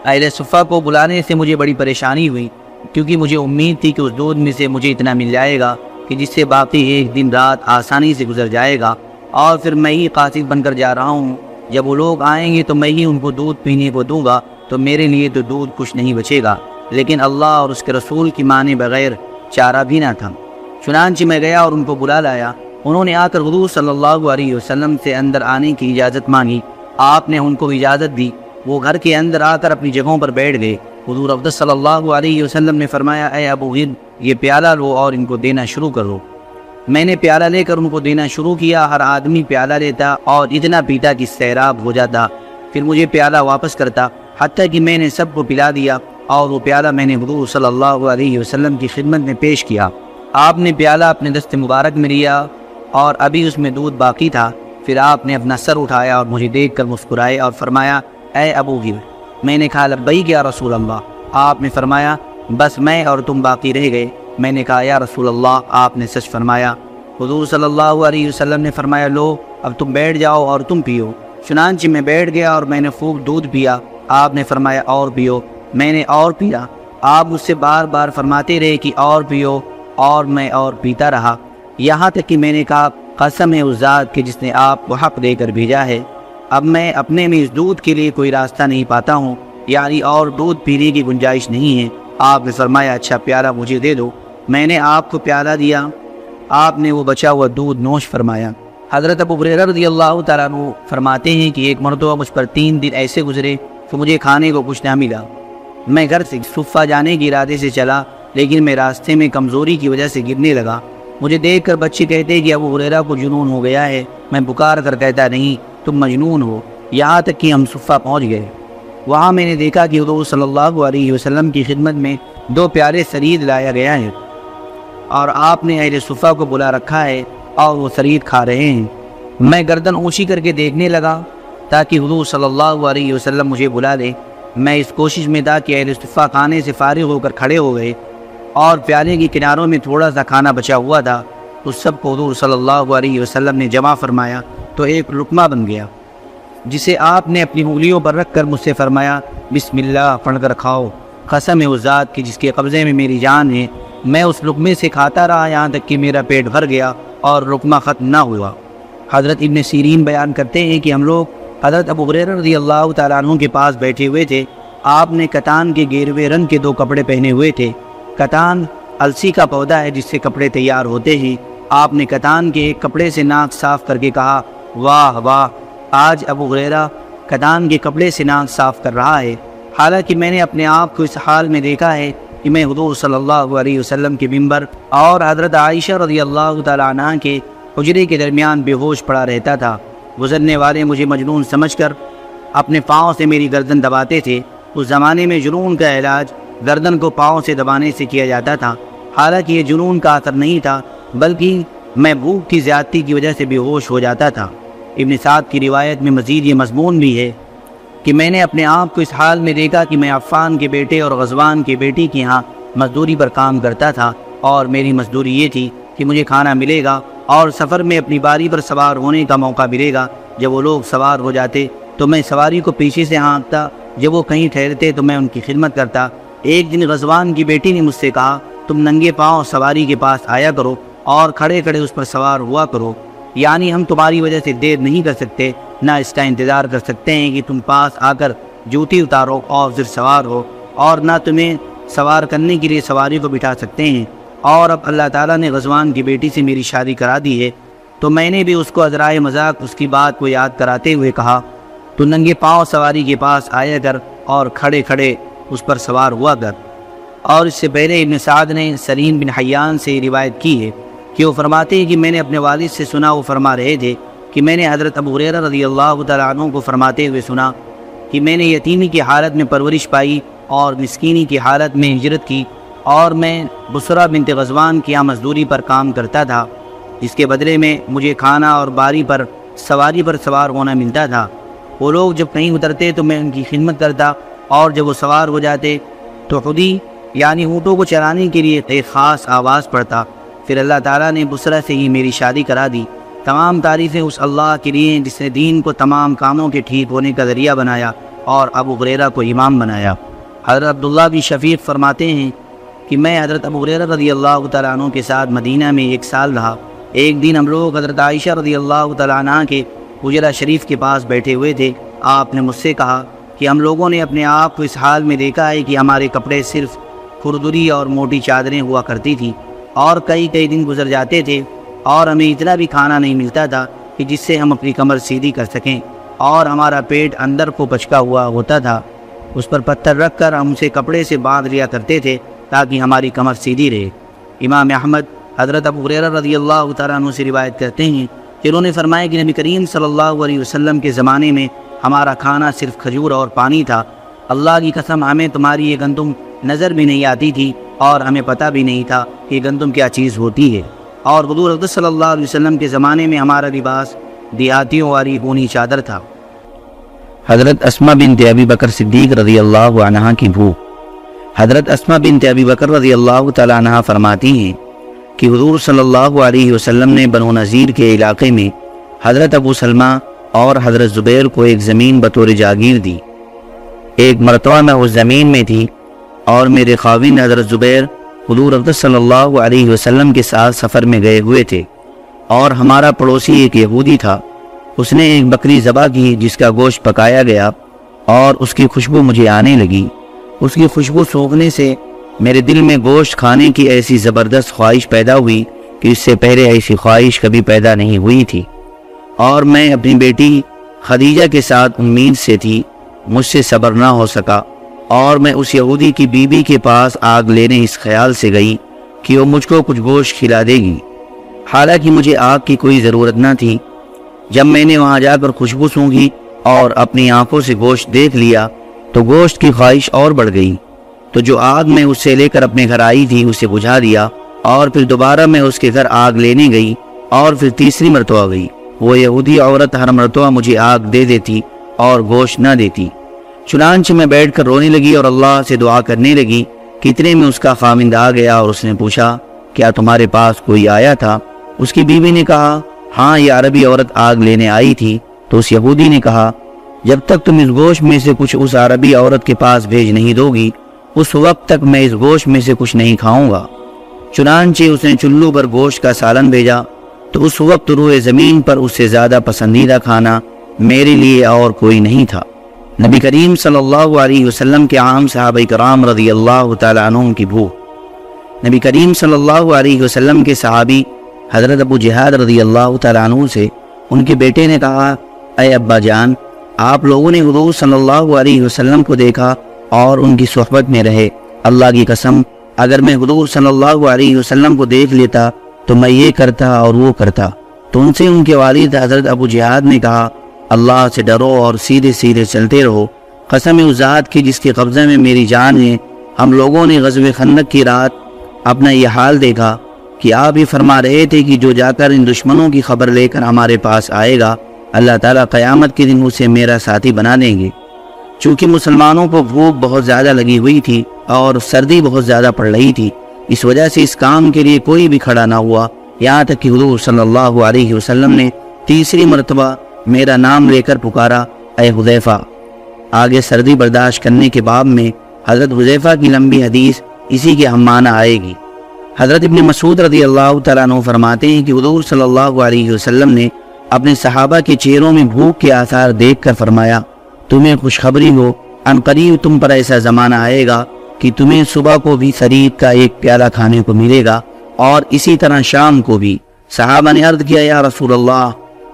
اہل صفحہ کو بلانے سے مجھے بڑی پریشانی ہوئی، کیونکہ مجھے امید تھی کہ اس دودھ میں سے مجھے اتنا مل جائے گا کہ جس سے باقی ایک دن رات آسانی سے گزر جائے گا۔ اور پھر میں ہی قاصد بن کر جا رہا ہوں۔ جب وہ لوگ آئیں گے تو میں ہی ان کو دودھ پینے کو دوں گا۔ تو میرے لیے تو دودھ کچھ نہیں بچے گا، لیکن اللہ اور اس کے رسول کی معنی بغیر چارہ بھی نہ تھا۔ چنانچہ میں گیا اور ان کو بلا لایا۔ انہوں نے آ کر حضور صلی اللہ علیہ وسلم سے اندر آنے کی اجازت مانگی۔ آپ نے ان کو اجازت دی۔ وہ گھر کے اندر آ کر اپنی جگہوں پر بیٹھ گئے۔ حضور عبد صلی اللہ علیہ وسلم نے فرمایا، اے ابو غد یہ پیالہ لو اور ان کو دینا شروع کرو۔ میں نے پیالہ لے کر ان کو دینا شروع کیا۔ ہر آدمی پیالہ لیتا اور اتنا پیتا کہ سیراب ہو جاتا۔ پھر مجھے پیالہ واپس کرتا۔ حتیٰ کہ میں نے سب کو پلا دیا اور وہ پیالہ میں نے حضور صلی اللہ علیہ وسلم کی خدمت میں پیش کیا۔ آپ نے پیالہ اپنے دست مبارک میں لیا اور ابھی اس میں دودھ باقی تھا۔ پھر آپ نے اپنا سر اٹھایا اور مجھے دیکھ کر مسکرائے اور فرمایا، اے ابو گر میں نے کہا لبئی کیا رسول اللہ؟ آپ نے فرمایا، بس میں اور تم باقی رہ گئے۔ میں نے کہا، یا رسول اللہ، آپ نے سچ فرمایا۔ حضور صلی اللہ علیہ وسلم نے فرمایا، لو، اب تم بیٹھ جاؤ اور تم پیو۔ چنانچہ میں بیٹھ گیا اور میں نے خوب دودھ پیا۔ آپ نے فرمایا، اور پیو، میں نے اور پیا۔ آپ مجھ سے بار بار فرماتے رہے کہ اور پیو، اور میں اور پیتا رہا۔ یہاں تک کہ میں نے کہا، قسم ہے اس ذات کہ جس نے آپ کو حق دے کر بھیجا ہے۔ اب میں اپنے میں اس دودھ کے لیے کوئی راستہ نہیں پاتا ہوں یعنی اور دودھ پینے کی گنجائش نہیں ہے۔ آپ نے فرمایا اچھا پیارا، مجھے دے دو۔ میں نے آپ کو پیارا دیا۔ آپ نے وہ بچا ہوا دودھ نوش فرمایا۔ حضرت ابو رضی اللہ تعالیٰ عنہ فرماتے ہیں کہ ایک مرتبہ مجھ پر تین دن ایسے گزرے کہ مجھے کھانے کو کچھ نہ ملا۔ میں گھر سے صفہ جانے کے ارادے سے چلا، لیکن میں راستے میں کمزوری کی وجہ سے گرنے لگا۔ مجھے دیکھ کر بچے کہتے کہ ابو حریرہ کو جنون ہو گیا ہے۔ میں پکار کر کہتا، نہیں، تم مجنون ہو۔ یہاں تک کہ ہم صفہ پہنچ گئے۔ وہاں میں نے دیکھا کہ حضور صلی اللہ علیہ وسلم کی خدمت میں دو پیارے سرید لایا گیا ہے۔ اور آپ نے اہل صفحہ کو بلا رکھا ہے اور وہ سرید کھا رہے ہیں۔ میں گردن اونچی کر کے دیکھنے لگا۔ تاکہ حضور صلی اللہ علیہ وسلم مجھے بلا دے میں اس کوشش میں تھا کہ اہل صفحہ کھانے سے فارغ ہو کر کھڑے ہو گئے اور پیالے کی کناروں میں تھوڑا سا کھانا بچا ہوا تھا۔ اس سب کو حضور صلی اللہ علیہ وسلم نے جمع فرمایا تو ایک لقمہ بن گیا، جسے آپ نے اپنی انگلیوں پر رکھ کر مجھ سے فرمایا، بسم اللہ، پڑھ کر کھاؤ۔ قسم ہے اس ذات کی جس کے قبضے میں میری جان ہے۔ میں اس لقمے سے کھاتا رہا یہاں تک کہ میرا پیٹ بھر گیا اور رقمہ ختم نہ ہوا۔ حضرت ابن سیرین بیان کرتے ہیں کہ ہم لوگ حضرت ابو حریر رضی اللہ تعالیٰ عنہ کے پاس بیٹھے ہوئے تھے۔ آپ نے کتان کے گیروے رنگ کے دو کپڑے پہنے ہوئے تھے۔ کتان السی کا پودا ہے جس سے کپڑے تیار ہوتے ہیں۔ آپ نے کتان کے ایک کپڑے سے ناک صاف کر کے کہا، واہ واہ، آج ابو غیرہ کتان کے کپڑے سے ناک صاف کر رہا ہے۔ حالانکہ میں نے اپنے آپ کو اس حال میں دیکھا ہے کہ میں حضور صلی اللہ علیہ وسلم کے ممبر اور حضرت عائشہ رضی اللہ تعالیٰ عنہ کے حجرے کے درمیان بے ہوش پڑا رہتا تھا۔ گزرنے والے مجھے مجنون سمجھ کر اپنے پاؤں سے میری گردن دباتے تھے۔ اس زمانے میں جنون کا علاج گردن کو پاؤں سے دبانے سے کیا جاتا تھا۔ حالانکہ یہ جنون کا اثر نہیں تھا، بلکہ میں بھوک کی زیادتی کی وجہ سے بے ہوش ہو جاتا تھا۔ ابن سعد کی روایت میں مزید یہ مضمون بھی ہے کہ میں نے اپنے آپ کو اس حال میں دیکھا کہ میں عفان کے بیٹے اور غزوان کے بیٹی کے ہاں مزدوری پر کام کرتا تھا اور میری مزدوری یہ تھی کہ مجھے کھانا ملے گا اور سفر میں اپنی باری پر سوار ہونے کا موقع ملے گا۔ جب وہ لوگ سوار ہو جاتے تو میں سواری کو پیچھے سے ہانکتا۔ جب وہ کہیں ٹھہرتے تو میں ان کی خدمت کرتا۔ ایک دن غزوان کی بیٹی نے مجھ سے کہا، تم ننگے پاؤں سواری کے پاس آیا کرو اور کھڑے کھڑے اس پر سوار ہوا کرو۔ یعنی ہم تمہاری وجہ سے دیر نہیں کر سکتے، نہ اس کا انتظار کر سکتے ہیں کہ تم پاس آ کر جوتی اتارو اور پھر سوار ہو اور نہ تمہیں سوار کرنے کے لیے سواری کو بٹھا سکتے ہیں۔ اور اب اللہ تعالیٰ نے غزوان کی بیٹی سے میری شادی کرا دی ہے، تو میں نے بھی اس کو عذرائے مذاق، اس کی بات کو یاد کراتے ہوئے کہا، تو ننگے پاؤں سواری کے پاس آیا کر اور کھڑے کھڑے اس پر سوار ہوا کر۔ اور اس سے پہلے ابن سعد نے سلیم بن حیان سے روایت کی ہے کہ وہ فرماتے ہیں کہ میں نے اپنے والد سے سنا، وہ فرما رہے تھے کہ میں نے حضرت ابو حریرہ رضی اللہ تعالیٰ عنہ کو فرماتے ہوئے سنا کہ میں نے یتیمی کی حالت میں پرورش پائی اور مسکینی کی حالت میں ہجرت کی۔ اور میں بسرا بنت غزوان کی مزدوری پر کام کرتا تھا۔ اس کے بدلے میں مجھے کھانا اور باری پر سواری پر سوار ہونا ملتا تھا۔ وہ لوگ جب کہیں اترتے تو میں ان کی خدمت کرتا اور جب وہ سوار ہو جاتے تو خود ہی یعنی اونٹوں کو چلانے کے لیے ایک خاص آواز پڑتا۔ پھر اللہ تعالیٰ نے بسرا سے ہی میری شادی کرا دی۔ تمام تعریفیں اس اللہ کے لیے جس نے دین کو تمام کاموں کے ٹھیک ہونے کا ذریعہ بنایا اور ابو غریرہ کو امام بنایا۔ حضرت عبداللہ بھی شفیق فرماتے ہیں کہ میں حضرت ابو رضی اللہ تعالیٰ عنہ کے ساتھ مدینہ میں ایک سال رہا۔ ایک دن ہم لوگ حضرت عائشہ رضی اللہ تعالیٰ عنہ کے حجرہ شریف کے پاس بیٹھے ہوئے تھے۔ آپ نے مجھ سے کہا کہ ہم لوگوں نے اپنے آپ کو اس حال میں دیکھا ہے کہ ہمارے کپڑے صرف خردری اور موٹی چادریں ہوا کرتی تھیں اور کئی کئی دن گزر جاتے تھے اور ہمیں اتنا بھی کھانا نہیں ملتا تھا کہ جس سے ہم اپنی کمر سیدھی کر سکیں اور ہمارا پیٹ اندر کو پچکا ہوا ہوتا تھا۔ اس پر پتھر رکھ کر ہم اسے کپڑے سے باندھ لیا کرتے تھے۔ تاکہ ہماری کمر سیدھی رہے۔ امام احمد، حضرت ابو غریرہ رضی اللہ تعالیٰ عنہ سے روایت کرتے ہیں کہ انہوں نے فرمایا کہ نبی کریم صلی اللہ علیہ وسلم کے زمانے میں ہمارا کھانا صرف کھجور اور پانی تھا۔ اللہ کی قسم ہمیں تمہاری یہ گندم نظر بھی نہیں آتی تھی اور ہمیں پتہ بھی نہیں تھا کہ یہ گندم کیا چیز ہوتی ہے۔ اور حضور صلی اللہ علیہ وسلم کے زمانے میں ہمارا لباس دیہاتیوں والی ہونی چادر تھا۔ حضرت اسما بنت ابی بکر صدیق رضی اللہ عنہ کی بھو حضرت اسما بنت ابی بکر رضی اللہ تعالیٰ عنہ فرماتی ہیں کہ حضور صلی اللہ علیہ وسلم نے بنو نذیر کے علاقے میں حضرت ابو سلمہ اور حضرت زبیر کو ایک زمین بطور جاگیر دی۔ ایک مرتبہ میں اس زمین میں تھی اور میرے خاوین حضرت زبیر حضور افضل صلی اللہ علیہ وسلم کے ساتھ سفر میں گئے ہوئے تھے اور ہمارا پڑوسی ایک یہودی تھا۔ اس نے ایک بکری ذبح کی جس کا گوشت پکایا گیا اور اس کی خوشبو مجھے آنے لگی۔ اس کی خوشبو سونکھنے سے میرے دل میں گوشت کھانے کی ایسی زبردست خواہش پیدا ہوئی کہ اس سے پہلے ایسی خواہش کبھی پیدا نہیں ہوئی تھی۔ اور میں اپنی بیٹی خدیجہ کے ساتھ امید سے تھی، مجھ سے صبر نہ ہو سکا۔ اور میں اس یہودی کی بیوی بی کے پاس آگ لینے اس خیال سے گئی کہ وہ مجھ کو کچھ گوشت کھلا دے گی۔ حالانکہ مجھے آگ کی کوئی ضرورت نہ تھی۔ جب میں نے وہاں جا کر خوشبو سونگی اور اپنی آنکھوں سے گوشت دیکھ لیا تو گوشت کی خواہش اور بڑھ گئی۔ تو جو آگ میں اس سے لے کر اپنے گھر آئی تھی، اسے بجھا دیا اور پھر دوبارہ میں اس کے گھر آگ لینے گئی اور پھر تیسری مرتبہ گئی۔ وہ یہودی عورت ہر مرتبہ مجھے آگ دے دیتی اور گوشت نہ دیتی۔ چنانچہ میں بیٹھ کر رونے لگی اور اللہ سے دعا کرنے لگی۔ کتنے میں اس کا خامند آ گیا اور اس نے پوچھا، کیا تمہارے پاس کوئی آیا تھا؟ اس کی بیوی نے کہا ہاں یہ عربی عورت آگ لینے آئی تھی۔ تو اس یہودی نے کہا جب تک تم اس گوشت میں سے کچھ اس عربی عورت کے پاس بھیج نہیں دو گی، اس وقت تک میں اس گوشت میں سے کچھ نہیں کھاؤں گا۔ چنانچہ اس نے چلو پر گوشت کا سالن بھیجا، تو اس وقت روئے زمین پر اس سے زیادہ پسندیدہ کھانا میرے لیے اور کوئی نہیں تھا۔ نبی کریم صلی اللہ علیہ وسلم کے عام صحابہ کرام رضی اللہ تعالیٰ عنہ کی بھو نبی کریم صلی اللہ علیہ وسلم کے صحابی حضرت ابو جہاد رضی اللہ تعالیٰ عنہ سے ان کے بیٹے نے کہا، اے ابا جان آپ لوگوں نے حضور صلی اللہ علیہ وسلم کو دیکھا اور ان کی صحبت میں رہے۔ اللہ کی قسم، اگر میں حضور صلی اللہ علیہ وسلم کو دیکھ لیتا تو میں یہ کرتا اور وہ کرتا۔ تو ان سے ان کے والد حضرت ابو جہاد نے کہا، اللہ سے ڈرو اور سیدھے سیدھے چلتے رہو۔ قسم اس ذات کی جس کے قبضے میں میری جان ہے۔ ہم لوگوں نے غزو خندق کی رات اپنا یہ حال دیکھا کہ آپ ہی فرما رہے تھے کہ جو جا کر ان دشمنوں کی خبر لے کر ہمارے پاس آئے گا اللہ تعالیٰ قیامت کے دن اسے میرا ساتھی بنا دیں گے۔ چونکہ مسلمانوں کو بھوک بہت زیادہ لگی ہوئی تھی اور سردی بہت زیادہ پڑ رہی تھی، اس وجہ سے اس کام کے لیے کوئی بھی کھڑا نہ ہوا۔ یہاں تک کہ حضور صلی اللہ علیہ وسلم نے تیسری مرتبہ میرا نام لے کر پکارا، اے حضیفہ آگے سردی برداشت کرنے کے باب میں حضرت حضیفہ کی لمبی حدیث اسی کے ہم معنی آئے گی۔ حضرت ابن مسعود رضی اللہ تعالیٰ عنہ فرماتے ہیں کہ حضور صلی اللہ علیہ وسلم نے اپنے صحابہ کے چہروں میں بھوک کے آثار دیکھ کر فرمایا، تمہیں خوشخبری ہو، ان قریب تم پر ایسا زمانہ آئے گا کہ تمہیں صبح کو بھی سرید کا ایک پیالہ کھانے کو ملے گا اور اسی طرح شام کو بھی۔ صحابہ نے عرض کیا، یا رسول اللہ،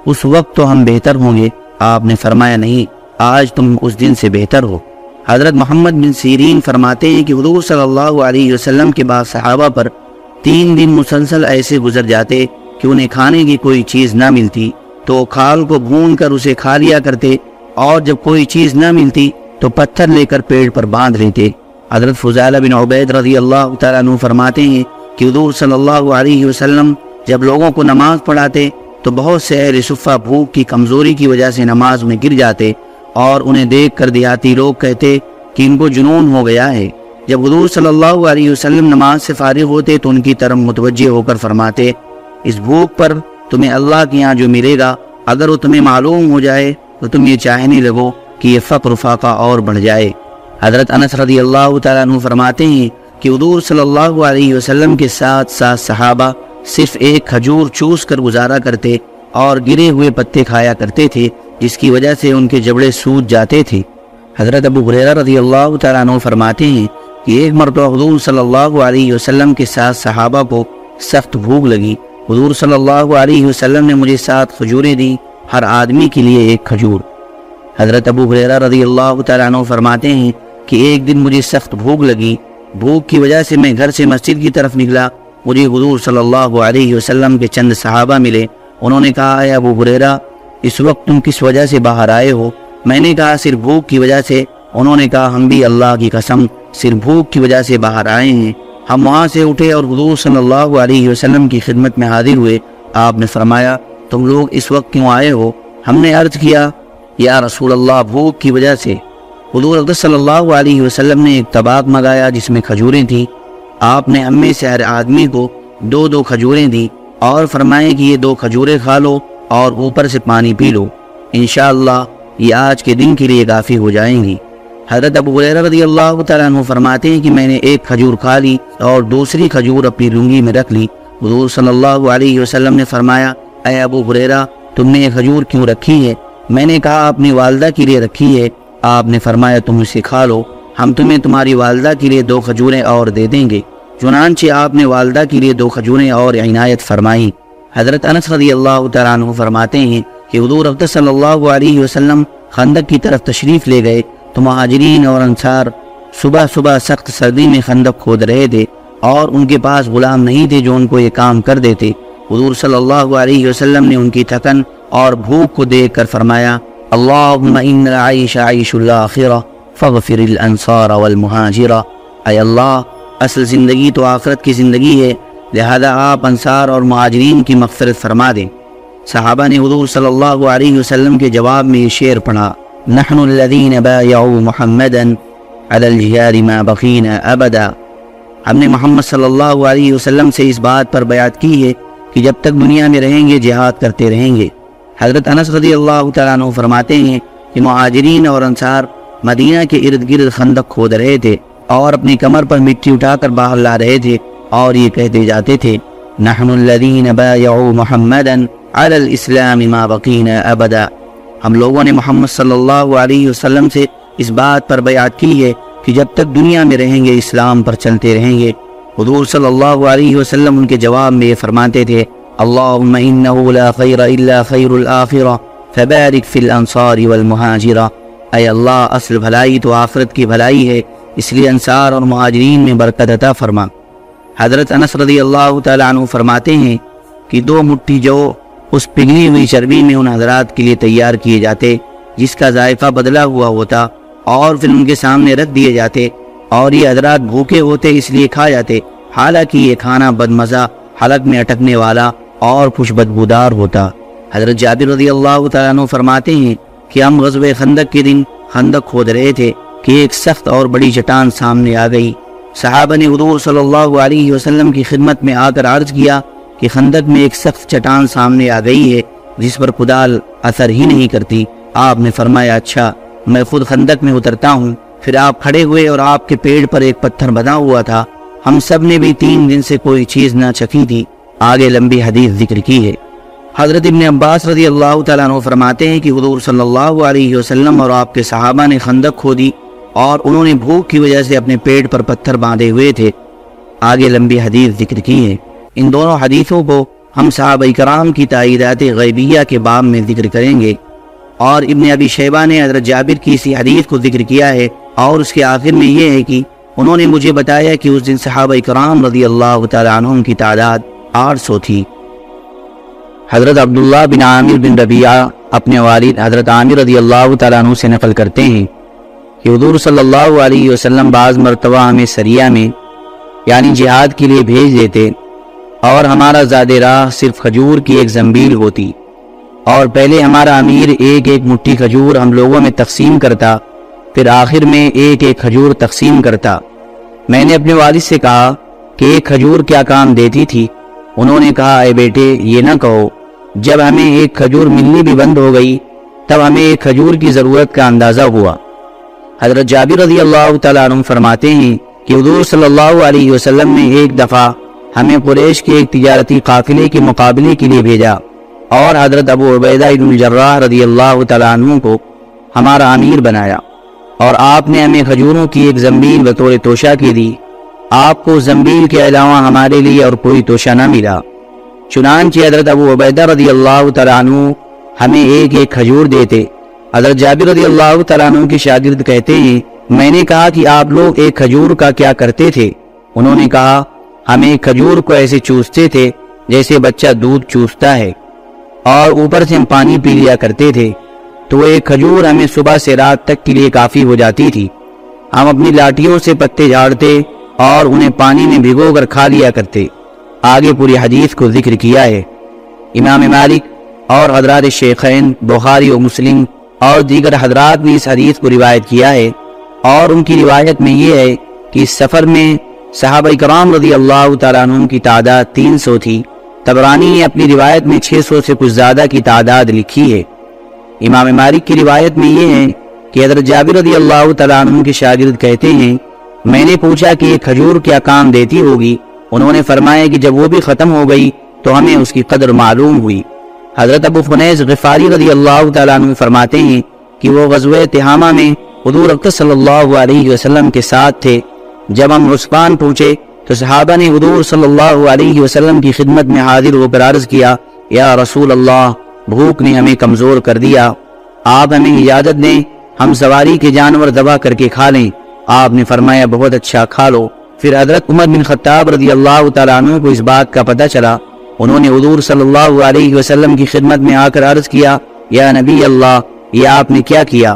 اس وقت تو ہم بہتر ہوں گے۔ آپ نے فرمایا، نہیں، آج تم اس دن سے بہتر ہو۔ حضرت محمد بن سیرین فرماتے ہیں کہ حضور صلی اللہ علیہ وسلم کے بعد صحابہ پر تین دن مسلسل ایسے گزر جاتے کہ انہیں کھانے کی کوئی چیز نہ ملتی۔ تو کھال کو بھون کر اسے کھا لیا کرتے اور جب کوئی چیز نہ ملتی تو پتھر لے کر پیڑ پر باندھ لیتے۔ حضرت فضالہ بن عبید رضی اللہ تعالیٰ عنہ فرماتے ہیں کہ حضور صلی اللہ علیہ وسلم جب لوگوں کو نماز پڑھاتے تو بہت سے اہل صفہ بھوک کی کمزوری کی وجہ سے نماز میں گر جاتے اور انہیں دیکھ کر دیہاتی لوگ کہتے کہ ان کو جنون ہو گیا ہے۔ جب حضور صلی اللہ علیہ وسلم نماز سے فارغ ہوتے تو ان کی طرف متوجہ ہو کر فرماتے، اس بھوک پر تمہیں اللہ کے یہاں جو ملے گا، اگر وہ تمہیں معلوم ہو جائے، تو تم یہ چاہنے لگو کہ یہ فقر فاقہ اور بڑھ جائے۔ حضرت انس رضی اللہ تعالیٰ عنہ فرماتے ہیں کہ حضور صلی اللہ علیہ وسلم کے ساتھ ساتھ صحابہ صرف ایک کھجور چوس کر گزارا کرتے اور گرے ہوئے پتے کھایا کرتے تھے، جس کی وجہ سے ان کے جبڑے سوج جاتے تھے۔ حضرت ابو بریرہ رضی اللہ تعالیٰ عنہ فرماتے ہیں کہ ایک مرتبہ حضور صلی اللہ علیہ وسلم کے ساتھ صحابہ کو سخت بھوک لگی۔ حضور صلی اللہ علیہ وسلم نے مجھے ساتھ کھجوریں دیں، ہر آدمی کے لیے ایک کھجور۔ حضرت ابو حریرہ رضی اللہ تعالیٰ عنہ فرماتے ہیں کہ ایک دن مجھے سخت بھوک لگی۔ بھوک کی وجہ سے میں گھر سے مسجد کی طرف نکلا۔ مجھے حضور صلی اللہ علیہ وسلم کے چند صحابہ ملے۔ انہوں نے کہا، اے ابو حریرہ اس وقت تم کس وجہ سے باہر آئے ہو؟ میں نے کہا، صرف بھوک کی وجہ سے۔ انہوں نے کہا، ہم بھی اللہ کی قسم صرف بھوک کی وجہ سے باہر آئے ہیں۔ ہم وہاں سے اٹھے اور حضور صلی اللہ علیہ وسلم کی خدمت میں حاضر ہوئے۔ آپ نے فرمایا، تم لوگ اس وقت کیوں آئے ہو؟ ہم نے عرض کیا، یا رسول اللہ، بھوک کی وجہ سے۔ حضور صلی اللہ علیہ وسلم نے ایک طباق منگایا جس میں کھجوریں تھیں۔ آپ نے ہمیں سے ہر آدمی کو دو دو کھجوریں دی اور فرمائے کہ یہ دو کھجوریں کھا لو اور اوپر سے پانی پی لو۔ انشاءاللہ، یہ آج کے دن کے لیے کافی ہو جائیں گی۔ حضرت ابو رضی اللہ تعالیٰ عنہ فرماتے ہیں کہ میں نے ایک کھجور کھا لی اور دوسری کھجور اپنی رنگی میں رکھ لی۔ حضور صلی اللہ علیہ وسلم نے فرمایا، اے ابو حریرہ تم نے یہ کھجور کیوں رکھی ہے؟ میں نے کہا، اپنی والدہ کے لیے رکھی ہے۔ آپ نے فرمایا، تم اسے کھا لو۔ ہم تمہیں تمہاری والدہ کے لیے دو کھجوریں اور دے دیں گے۔ چنانچہ آپ نے والدہ کے لیے دو کھجوریں اور عنایت فرمائی۔ حضرت انس رضی اللہ تعالیٰ عنہ فرماتے ہیں کہ حضور صلی اللہ علیہ وسلم خندق کی طرف تشریف لے گئے۔ تو مہاجرین اور انصار صبح صبح سخت سردی میں خندق کھود رہے تھے اور ان کے پاس غلام نہیں تھے جو ان کو یہ کام کر دیتے۔ حضور صلی اللہ علیہ وسلم نے ان کی تھکن اور بھوک کو دیکھ کر فرمایا، اللہم ان العیش عیش الاخرہ فغفر الانصار والمہاجرہ۔ اے اللہ، اصل زندگی تو آخرت کی زندگی ہے، لہذا آپ انصار اور مہاجرین کی مغفرت فرما دیں۔ صحابہ نے حضور صلی اللہ علیہ وسلم کے جواب میں یہ شعر پڑھا۔ نحن الذین بایعوا محمدا علی الجہار ما بقینا ابدا ہم نے محمد صلی اللہ علیہ وسلم سے اس بات پر بیعت کی ہے کہ جب تک دنیا میں رہیں گے، جہاد کرتے رہیں گے۔ حضرت انس رضی اللہ تعالیٰ عنہ فرماتے ہیں کہ مہاجرین اور انصار مدینہ کے ارد گرد خندق کھود رہے تھے اور اپنی کمر پر مٹی اٹھا کر باہر لا رہے تھے اور یہ کہتے جاتے تھے، نحن الذین بایعوا محمدا علی الاسلام ما بقینا ابدا ہم لوگوں نے محمد صلی اللہ علیہ وسلم سے اس بات پر بیعت کی ہے کہ جب تک دنیا میں رہیں گے، اسلام پر چلتے رہیں گے۔ حضور صلی اللہ علیہ وسلم ان کے جواب میں یہ فرماتے تھے، اللہم انہو لا خیر الا خیر الآخرہ فبارک فی الانصار والمہاجرہ۔ اے اللہ، اصل بھلائی تو آخرت کی بھلائی ہے، اس لیے انصار اور مہاجرین میں برکت عطا فرما۔ حضرت انس رضی اللہ تعالیٰ عنہ فرماتے ہیں کہ دو مٹھی جو اس پگھلی ہوئی چربی میں ان حضرات کے لیے تیار کیے جاتے، جس کا ذائقہ بدلا ہوا ہوتا اور پھر ان کے سامنے رکھ دیے جاتے اور یہ حضرات بھوکے ہوتے اس لیے کھا جاتے، حالانکہ یہ کھانا بدمزہ، حلق میں اٹکنے والا اور خوش بدبودار ہوتا۔ حضرت جابر رضی اللہ تعالیٰ عنہ فرماتے ہیں کہ ہم غزوہ خندق کے دن خندق کھود رہے تھے کہ ایک سخت اور بڑی چٹان سامنے آ گئی۔ صحابہ نے حضور صلی اللہ علیہ وسلم کی خدمت میں آ کر عرض کیا کہ خندق میں ایک سخت چٹان سامنے آ گئی ہے، جس پر کدال اثر ہی نہیں کرتی۔ آپ نے فرمایا اچھا میں خود خندق میں اترتا ہوں۔ پھر آپ کھڑے ہوئے اور آپ کے پیڑ پر ایک پتھر بنا ہوا تھا۔ ہم سب نے بھی تین دن سے کوئی چیز نہ چکی تھی۔ آگے لمبی حدیث ذکر کی ہے۔ حضرت ابن عباس رضی اللہ تعالیٰ عنہ فرماتے ہیں کہ حضور صلی اللہ علیہ وسلم اور آپ کے صحابہ نے خندق کھودی اور انہوں نے بھوک کی وجہ سے اپنے پیٹ پر پتھر باندھے ہوئے تھے۔ آگے لمبی حدیث ذکر کی ہے۔ ان دونوں حدیثوں کو ہم صحابہ کرام کی تائیدات غیبیہ کے باب میں ذکر کریں گے اور ابن ابی شیبہ نے حضرت جابر کی اسی حدیث کو ذکر کیا ہے اور اس کے آخر میں یہ ہے کہ انہوں نے مجھے بتایا کہ اس دن صحابہ کرام رضی اللہ تعالیٰ عنہ کی تعداد آٹھ سو تھی۔ حضرت عبداللہ بن عامر بن ربیعہ اپنے والد حضرت عامر رضی اللہ تعالیٰ عنہ سے نقل کرتے ہیں کہ حضور صلی اللہ علیہ وسلم بعض مرتبہ ہمیں سریہ میں یعنی جہاد کے لیے بھیج دیتے اور ہمارا زاد راہ صرف کھجور کی ایک زنبیل ہوتی۔ اور پہلے ہمارا امیر ایک ایک مٹھی کھجور ہم لوگوں میں تقسیم کرتا، پھر آخر میں ایک ایک کھجور تقسیم کرتا۔ میں نے اپنے والد سے کہا کہ ایک کھجور کیا کام دیتی تھی؟ انہوں نے کہا، اے بیٹے، یہ نہ کہو، جب ہمیں ایک کھجور ملنی بھی بند ہو گئی، تب ہمیں ایک کھجور کی ضرورت کا اندازہ ہوا۔ حضرت جابر رضی اللہ تعالیٰ عنہ فرماتے ہیں کہ حضور صلی اللہ علیہ وسلم نے ایک دفعہ ہمیں قریش کے ایک تجارتی قافلے کے مقابلے کے لیے بھیجا اور حضرت ابو عبیدہ ابن الجراح رضی اللہ تعالیٰ عنہ کو ہمارا امیر بنایا اور آپ نے ہمیں کھجوروں کی ایک زمین بطور توشہ کی دی۔ آپ کو زمبیل کے علاوہ ہمارے لیے اور کوئی توشہ نہ ملا۔ چنانچہ حضرت ابو عبیدہ رضی اللہ تعالیٰ عنہ ہمیں ایک ایک کھجور دیتے۔ حضرت جابر رضی اللہ تعالیٰ عنہ کی شاگرد کہتے ہیں، میں نے کہا کہ آپ لوگ ایک کھجور کا کیا کرتے تھے؟ انہوں نے کہا ہم ایک کھجور کو ایسے چوستے تھے جیسے بچہ دودھ چوستا ہے۔ اور اوپر سے ہم پانی پی لیا کرتے تھے، تو ایک کھجور ہمیں صبح سے رات تک کے لیے کافی ہو جاتی تھی۔ ہم اپنی لاٹھیوں سے پتے جھاڑتے اور انہیں پانی میں بھگو کر کھا لیا کرتے۔ آگے پوری حدیث کو ذکر کیا ہے۔ امام مالک اور حضرات شیخین، بخاری و مسلم اور دیگر حضرات نے اس حدیث کو روایت کیا ہے۔ اور ان کی روایت میں یہ ہے کہ اس سفر میں صحابہ کرام رضی اللہ تعالیٰ عنہ کی تعداد تین سو تھی۔ تبرانی نے اپنی روایت میں چھ سو سے کچھ زیادہ کی تعداد لکھی ہے۔ امام مالک کی روایت میں یہ ہے کہ حضرت جابر رضی اللہ تعالیٰ عنہ کے شاگرد کہتے ہیں، میں نے پوچھا کہ یہ کھجور کیا کام دیتی ہوگی؟ انہوں نے فرمایا کہ جب وہ بھی ختم ہو گئی تو ہمیں اس کی قدر معلوم ہوئی۔ حضرت ابو فنیز غفاری رضی اللہ تعالیٰ عنہ فرماتے ہیں کہ وہ غزوہ تہامہ میں حضور اکتر صلی اللہ علیہ وسلم کے ساتھ تھے۔ جب ہم عثمان پہنچے تو صحابہ نے حضور صلی اللہ علیہ وسلم کی خدمت میں حاضر ہو کر عرض کیا، یا رسول اللہ، بھوک نے ہمیں کمزور کر دیا۔ آپ ہمیں اجازت دیں، ہم سواری کے جانور دبا کر کے کھا لیں۔ آپ نے فرمایا، بہت اچھا کھا لو۔ پھر حضرت عمر بن خطاب رضی اللہ تعالیٰ عنہ کو اس بات کا پتہ چلا۔ انہوں نے حضور صلی اللہ علیہ وسلم کی خدمت میں آ کر عرض کیا، یا نبی اللہ، یہ آپ نے کیا کیا؟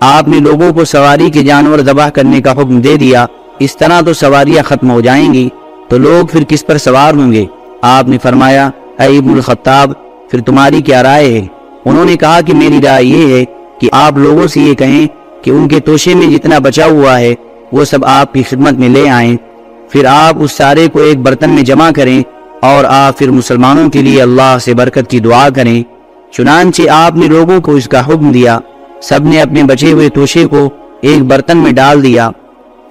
آپ نے لوگوں کو سواری کے جانور دبا کرنے کا حکم دے دیا۔ اس طرح تو سواریاں ختم ہو جائیں گی، تو لوگ پھر کس پر سوار ہوں گے؟ آپ نے فرمایا، اے ابن الخطاب، پھر تمہاری کیا رائے ہے؟ انہوں نے کہا کہ میری رائے یہ ہے کہ آپ لوگوں سے یہ کہیں کہ ان کے توشے میں جتنا بچا ہوا ہے، وہ سب آپ کی خدمت میں لے آئیں۔ پھر آپ اس سارے کو ایک برتن میں جمع کریں اور آپ پھر مسلمانوں کے لیے اللہ سے برکت کی دعا کریں۔ چنانچہ آپ نے لوگوں کو اس کا حکم دیا، سب نے اپنے بچے ہوئے توشے کو ایک برتن میں ڈال دیا۔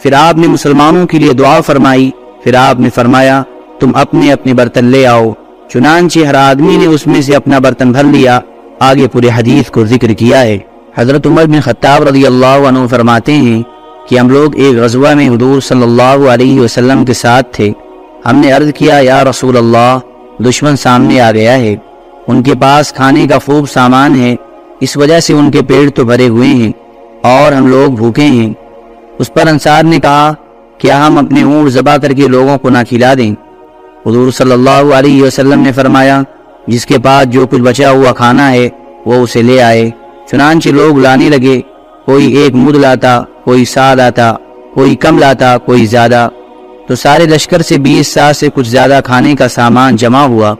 پھر آپ نے مسلمانوں کے لیے دعا فرمائی، پھر آپ نے فرمایا، تم اپنے اپنے برتن لے آؤ۔ چنانچہ ہر آدمی نے اس میں سے اپنا برتن بھر لیا۔ آگے پورے حدیث کو ذکر کیا ہے۔ حضرت عمر بن خطاب رضی اللہ عنہ فرماتے ہیں کہ ہم لوگ ایک غزوہ میں حضور صلی اللہ علیہ وسلم کے ساتھ تھے۔ ہم نے عرض کیا، یا رسول اللہ، دشمن سامنے آ گیا ہے۔ ان کے پاس کھانے کا خوب سامان ہے۔ اس وجہ سے ان کے پیڑ تو بھرے ہوئے ہیں اور ہم لوگ بھوکے ہیں۔ اس پر انصار نے کہا کیا ہم اپنے اونٹ زبا کر کے لوگوں کو نہ کھلا دیں۔ حضور صلی اللہ علیہ وسلم نے فرمایا، جس کے پاس جو کچھ بچا ہوا کھانا ہے، وہ اسے لے آئے۔ چنانچہ لوگ لانے لگے۔ کوئی ایک مد لاتا، کوئی سا لاتا، کوئی کم لاتا، کوئی زیادہ۔ تو سارے لشکر سے بیس سا سے کچھ زیادہ کھانے کا سامان جمع ہوا۔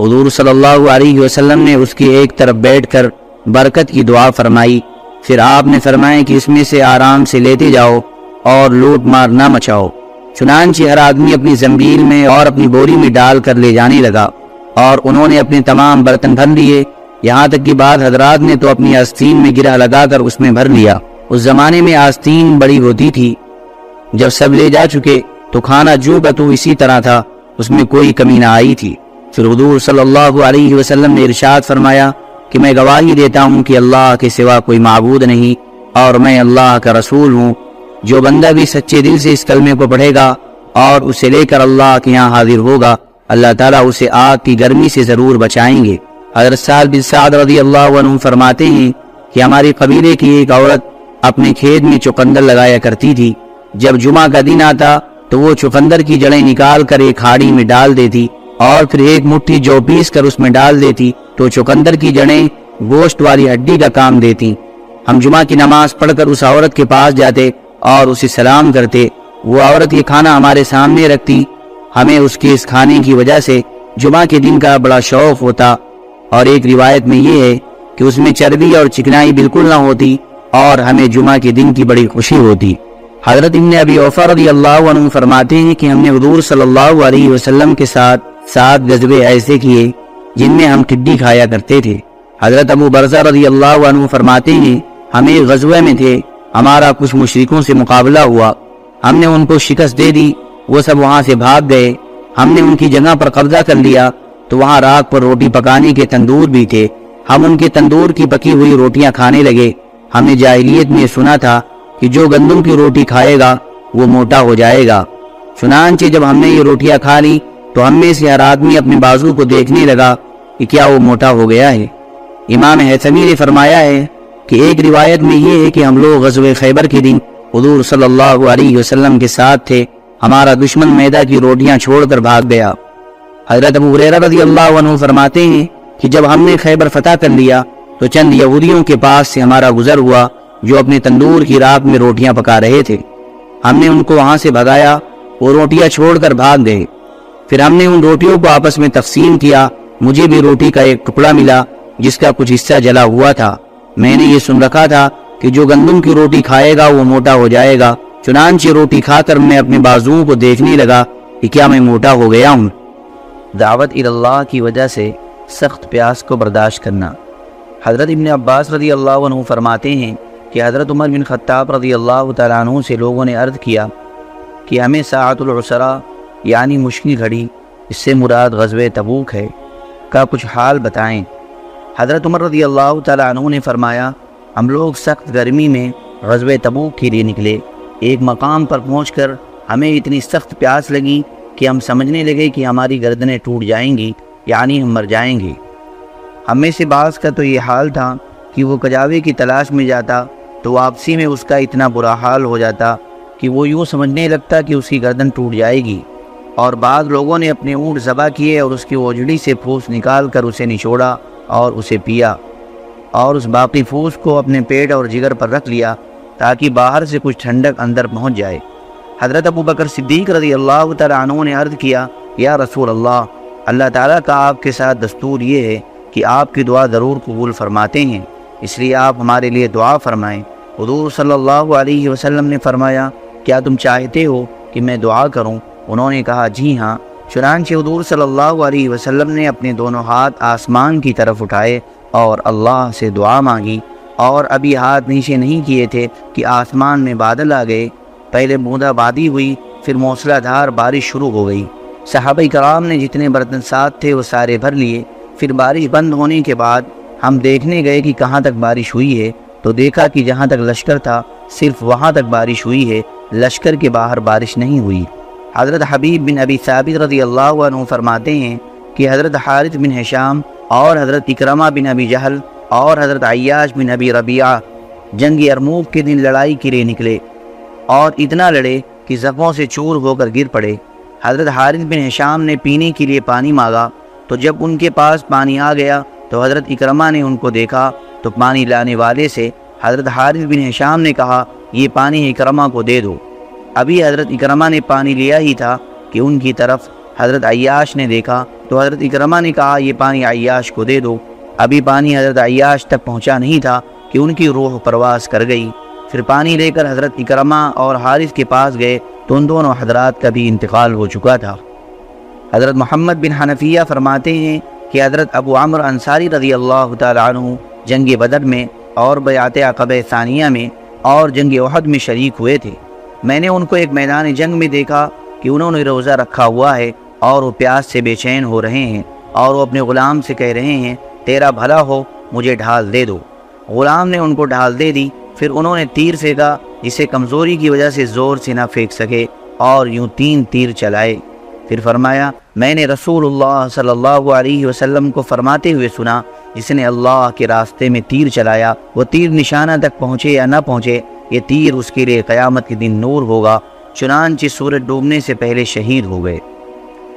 حضور صلی اللہ علیہ وسلم نے اس کی ایک طرف بیٹھ کر برکت کی دعا فرمائی۔ پھر آپ نے فرمایا کہ اس میں سے آرام سے لیتے جاؤ اور لوٹ مار نہ مچاؤ۔ چنانچہ ہر آدمی اپنی زمبیل میں اور اپنی بوری میں ڈال کر لے جانے لگا اور انہوں نے اپنے تمام برتن بھر لیے۔ یہاں تک کہ بعد حضرات نے تو اپنی آستین میں گرہ لگا کر اس میں بھر لیا۔ اس زمانے میں آستین بڑی ہوتی تھی۔ جب سب لے جا چکے تو کھانا جو کا تو اسی طرح تھا، اس میں کوئی کمی نہ آئی تھی۔ پھر حضور صلی اللہ علیہ وسلم نے ارشاد فرمایا کہ میں گواہی دیتا ہوں کہ اللہ کے سوا کوئی معبود نہیں اور میں اللہ کا رسول ہوں، جو بندہ بھی سچے دل سے اس کلمے کو پڑھے گا اور اسے لے کر اللہ کے یہاں حاضر ہوگا، اللہ تعالیٰ اسے آگ کی گرمی سے ضرور بچائیں گے۔ حضرت سعد بن سعد رضی اللہ عنہ فرماتے ہیں کہ ہماری قبیلے کی ایک عورت اپنے کھیت میں چقندر لگایا کرتی تھی۔ جب جمعہ کا دن آتا تو وہ چقندر کی جڑیں نکال کر ایک ہاڑی میں ڈال دیتی۔ اور پھر ایک مٹھی جو پیس کر اس میں ڈال دیتی تو چقندر کی جڑیں گوشت والی ہڈی کا کام دیتی۔ ہم جمعہ کی نماز پڑھ کر اس عورت کے پاس جاتے اور اسے سلام کرتے۔ وہ عورت یہ کھانا ہمارے سامنے رکھتی۔ ہمیں اس کے اس کھانے کی وجہ سے جمعہ کے دن کا بڑا شوق ہوتا۔ اور ایک روایت میں یہ ہے کہ اس میں چربی اور چکنائی بالکل نہ ہوتی اور ہمیں جمعہ کے دن کی بڑی خوشی ہوتی۔ حضرت ابن ابی اوفا رضی اللہ عنہ فرماتے ہیں کہ ہم نے حضور صلی اللہ علیہ وسلم کے ساتھ سات غزبے ایسے کیے جن میں ہم ٹڈی کھایا کرتے تھے۔ حضرت ابو برزہ رضی اللہ عنہ فرماتے ہیں ہم ایک غزوہ میں تھے، ہمارا کچھ مشرکوں سے مقابلہ ہوا۔ ہم نے ان کو شکست دے دی، وہ سب وہاں سے بھاگ گئے۔ ہم نے ان کی جگہ پر قبضہ کر لیا، تو وہاں راگ پر روٹی پکانے کے تندور بھی تھے۔ ہم ان کے تندور کی پکی ہوئی روٹیاں کھانے لگے۔ ہم نے جاہلیت میں سنا تھا کہ جو گندم کی روٹی کھائے گا، وہ موٹا ہو جائے گا۔ چنانچہ جب ہم نے یہ روٹیاں کھا لی تو ہم میں سے ہر آدمی اپنے بازو کو دیکھنے لگا کہ کیا وہ موٹا ہو گیا ہے۔ امام حسمی نے فرمایا ہے کہ ایک روایت میں یہ ہے کہ ہم لوگ غزو خیبر کے دن حضور صلی اللہ علیہ وسلم کے ساتھ تھے۔ ہمارا دشمن میدا کی روٹیاں چھوڑ کر بھاگ گیا۔ حضرت ابو حریرہ رضی اللہ عنہ فرماتے ہیں کہ جب ہم نے خیبر فتح کر لیا تو چند یہودیوں کے پاس سے ہمارا گزر ہوا جو اپنے تندور کی رات میں روٹیاں پکا رہے تھے۔ ہم نے ان کو وہاں سے بھگایا وہ روٹیاں چھوڑ کر بھاگ گئے۔ پھر ہم نے ان روٹیوں کو آپس میں تقسیم کیا۔ مجھے بھی روٹی کا ایک ٹکڑا ملا جس کا کچھ حصہ جلا ہوا تھا۔ میں نے یہ سن رکھا تھا کہ جو گندم کی روٹی کھائے گا وہ موٹا ہو جائے گا۔ چنانچہ روٹی کھا کر میں اپنے بازوؤں کو دیکھنے لگا کہ کیا میں موٹا ہو گیا ہوں۔ دعوت اللہ کی وجہ سے سخت پیاس کو برداشت کرنا۔ حضرت ابن عباس رضی اللہ عنہ فرماتے ہیں کہ حضرت عمر بن خطاب رضی اللہ تعالیٰ عنہ سے لوگوں نے عرض کیا کہ ہمیں ساعت العسرہ یعنی مشکل گھڑی، اس سے مراد غزوہ تبوک ہے۔ کا کچھ حال بتائیں۔ حضرت عمر رضی اللہ تعالیٰ عنہ نے فرمایا، ہم لوگ سخت گرمی میں غزب تبوک کے لیے نکلے۔ ایک مقام پر پہنچ کر ہمیں اتنی سخت پیاس لگی کہ ہم سمجھنے لگے کہ ہماری گردنیں ٹوٹ جائیں گی یعنی ہم مر جائیں گے۔ ہم میں سے بعض کا تو یہ حال تھا کہ وہ کجاوے کی تلاش میں جاتا تو واپسی میں اس کا اتنا برا حال ہو جاتا کہ وہ یوں سمجھنے لگتا کہ اس کی گردن ٹوٹ جائے گی۔ اور بعض لوگوں نے اپنے اونٹ ذبح کیے اور اس کی اوجڑی سے پھوس نکال کر اسے نچوڑا اور اسے پیا اور اس باقی پھوس کو اپنے پیٹ اور جگر پر رکھ لیا تاکہ باہر سے کچھ ٹھنڈک اندر پہنچ جائے۔ حضرت ابو بکر صدیق رضی اللہ تعالیٰ عنہ نے عرض کیا، یا رسول اللہ اللہ تعالیٰ کا آپ کے ساتھ دستور یہ ہے کہ آپ کی دعا ضرور قبول فرماتے ہیں۔ اس لیے آپ ہمارے لیے دعا فرمائیں۔ حضور صلی اللہ علیہ وسلم نے فرمایا، کیا تم چاہتے ہو کہ میں دعا کروں؟ انہوں نے کہا جی ہاں چنانچہ حضور صلی اللہ علیہ وسلم نے اپنے دونوں ہاتھ آسمان کی طرف اٹھائے اور اللہ سے دعا مانگی اور ابھی ہاتھ نیچے نہیں کیے تھے کہ آسمان میں بادل آ گئے۔ پہلے بوندا بادی ہوئی، پھر موسلا دھار بارش شروع ہو گئی۔ صحابہ کرام نے جتنے برتن ساتھ تھے وہ سارے بھر لیے۔ پھر بارش بند ہونے کے بعد ہم دیکھنے گئے کہ کہاں تک بارش ہوئی ہے۔ تو دیکھا کہ جہاں تک لشکر تھا، صرف وہاں تک بارش ہوئی ہے۔ لشکر کے باہر بارش نہیں ہوئی۔ حضرت حبیب بن ابی ثابت رضی اللہ عنہ فرماتے ہیں کہ حضرت حارث بن حشام اور حضرت اکرمہ بن ابی جہل اور حضرت عیاش بن ابی ربیعہ جنگ ارموک کے دن لڑائی کے لیے نکلے اور اتنا لڑے کہ زخموں سے چور ہو کر گر پڑے۔ حضرت حارث بن حشام نے پینے کے لیے پانی مانگا، تو جب ان کے پاس پانی آ گیا، تو حضرت اکرمہ نے ان کو دیکھا، تو پانی لانے والے سے حضرت حارث بن حشام نے کہا، یہ پانی اکرمہ کو دے دو۔ ابھی حضرت اکرمہ نے پانی لیا ہی تھا کہ ان کی طرف حضرت عیاش نے دیکھا، تو حضرت اکرمہ نے کہا، یہ پانی عیاش کو دے دو۔ ابھی پانی حضرت عیاش تک پہنچا نہیں تھا کہ ان کی روح پرواز کر گئی۔ پھر پانی لے کر حضرت اکرمہ اور حارث کے پاس گئے تو ان دونوں حضرات کا بھی انتقال ہو چکا تھا۔ حضرت محمد بن حنفیہ فرماتے ہیں کہ حضرت ابو عمر انصاری رضی اللہ تعالیٰ عنہ جنگ بدر میں اور بیعت عقب ثانیہ میں اور جنگ احد میں شریک ہوئے تھے۔ میں نے ان کو ایک میدان جنگ میں دیکھا کہ انہوں نے روزہ رکھا ہوا ہے اور وہ پیاس سے بے چین ہو رہے ہیں اور وہ اپنے غلام سے کہہ رہے ہیں، تیرا بھلا ہو، مجھے ڈھال دے دو۔ غلام نے ان کو ڈھال دے دی، پھر انہوں نے تیر پھینکا جسے کمزوری کی وجہ سے زور سے نہ پھینک سکے اور یوں تین تیر چلائے۔ پھر فرمایا، میں نے رسول اللہ صلی اللہ علیہ وسلم کو فرماتے ہوئے سنا جس نے اللہ کے راستے میں تیر چلایا، وہ تیر نشانہ تک پہنچے یا نہ پہنچے، یہ تیر اس کے لیے قیامت کے دن نور ہوگا، چنانچہ سورج ڈوبنے سے پہلے شہید ہو گئے۔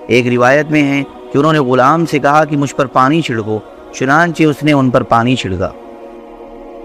ایک روایت میں ہے کہ انہوں نے غلام سے کہا کہ مجھ پر پانی چھڑکو، چنانچہ اس نے ان پر پانی چھڑکا۔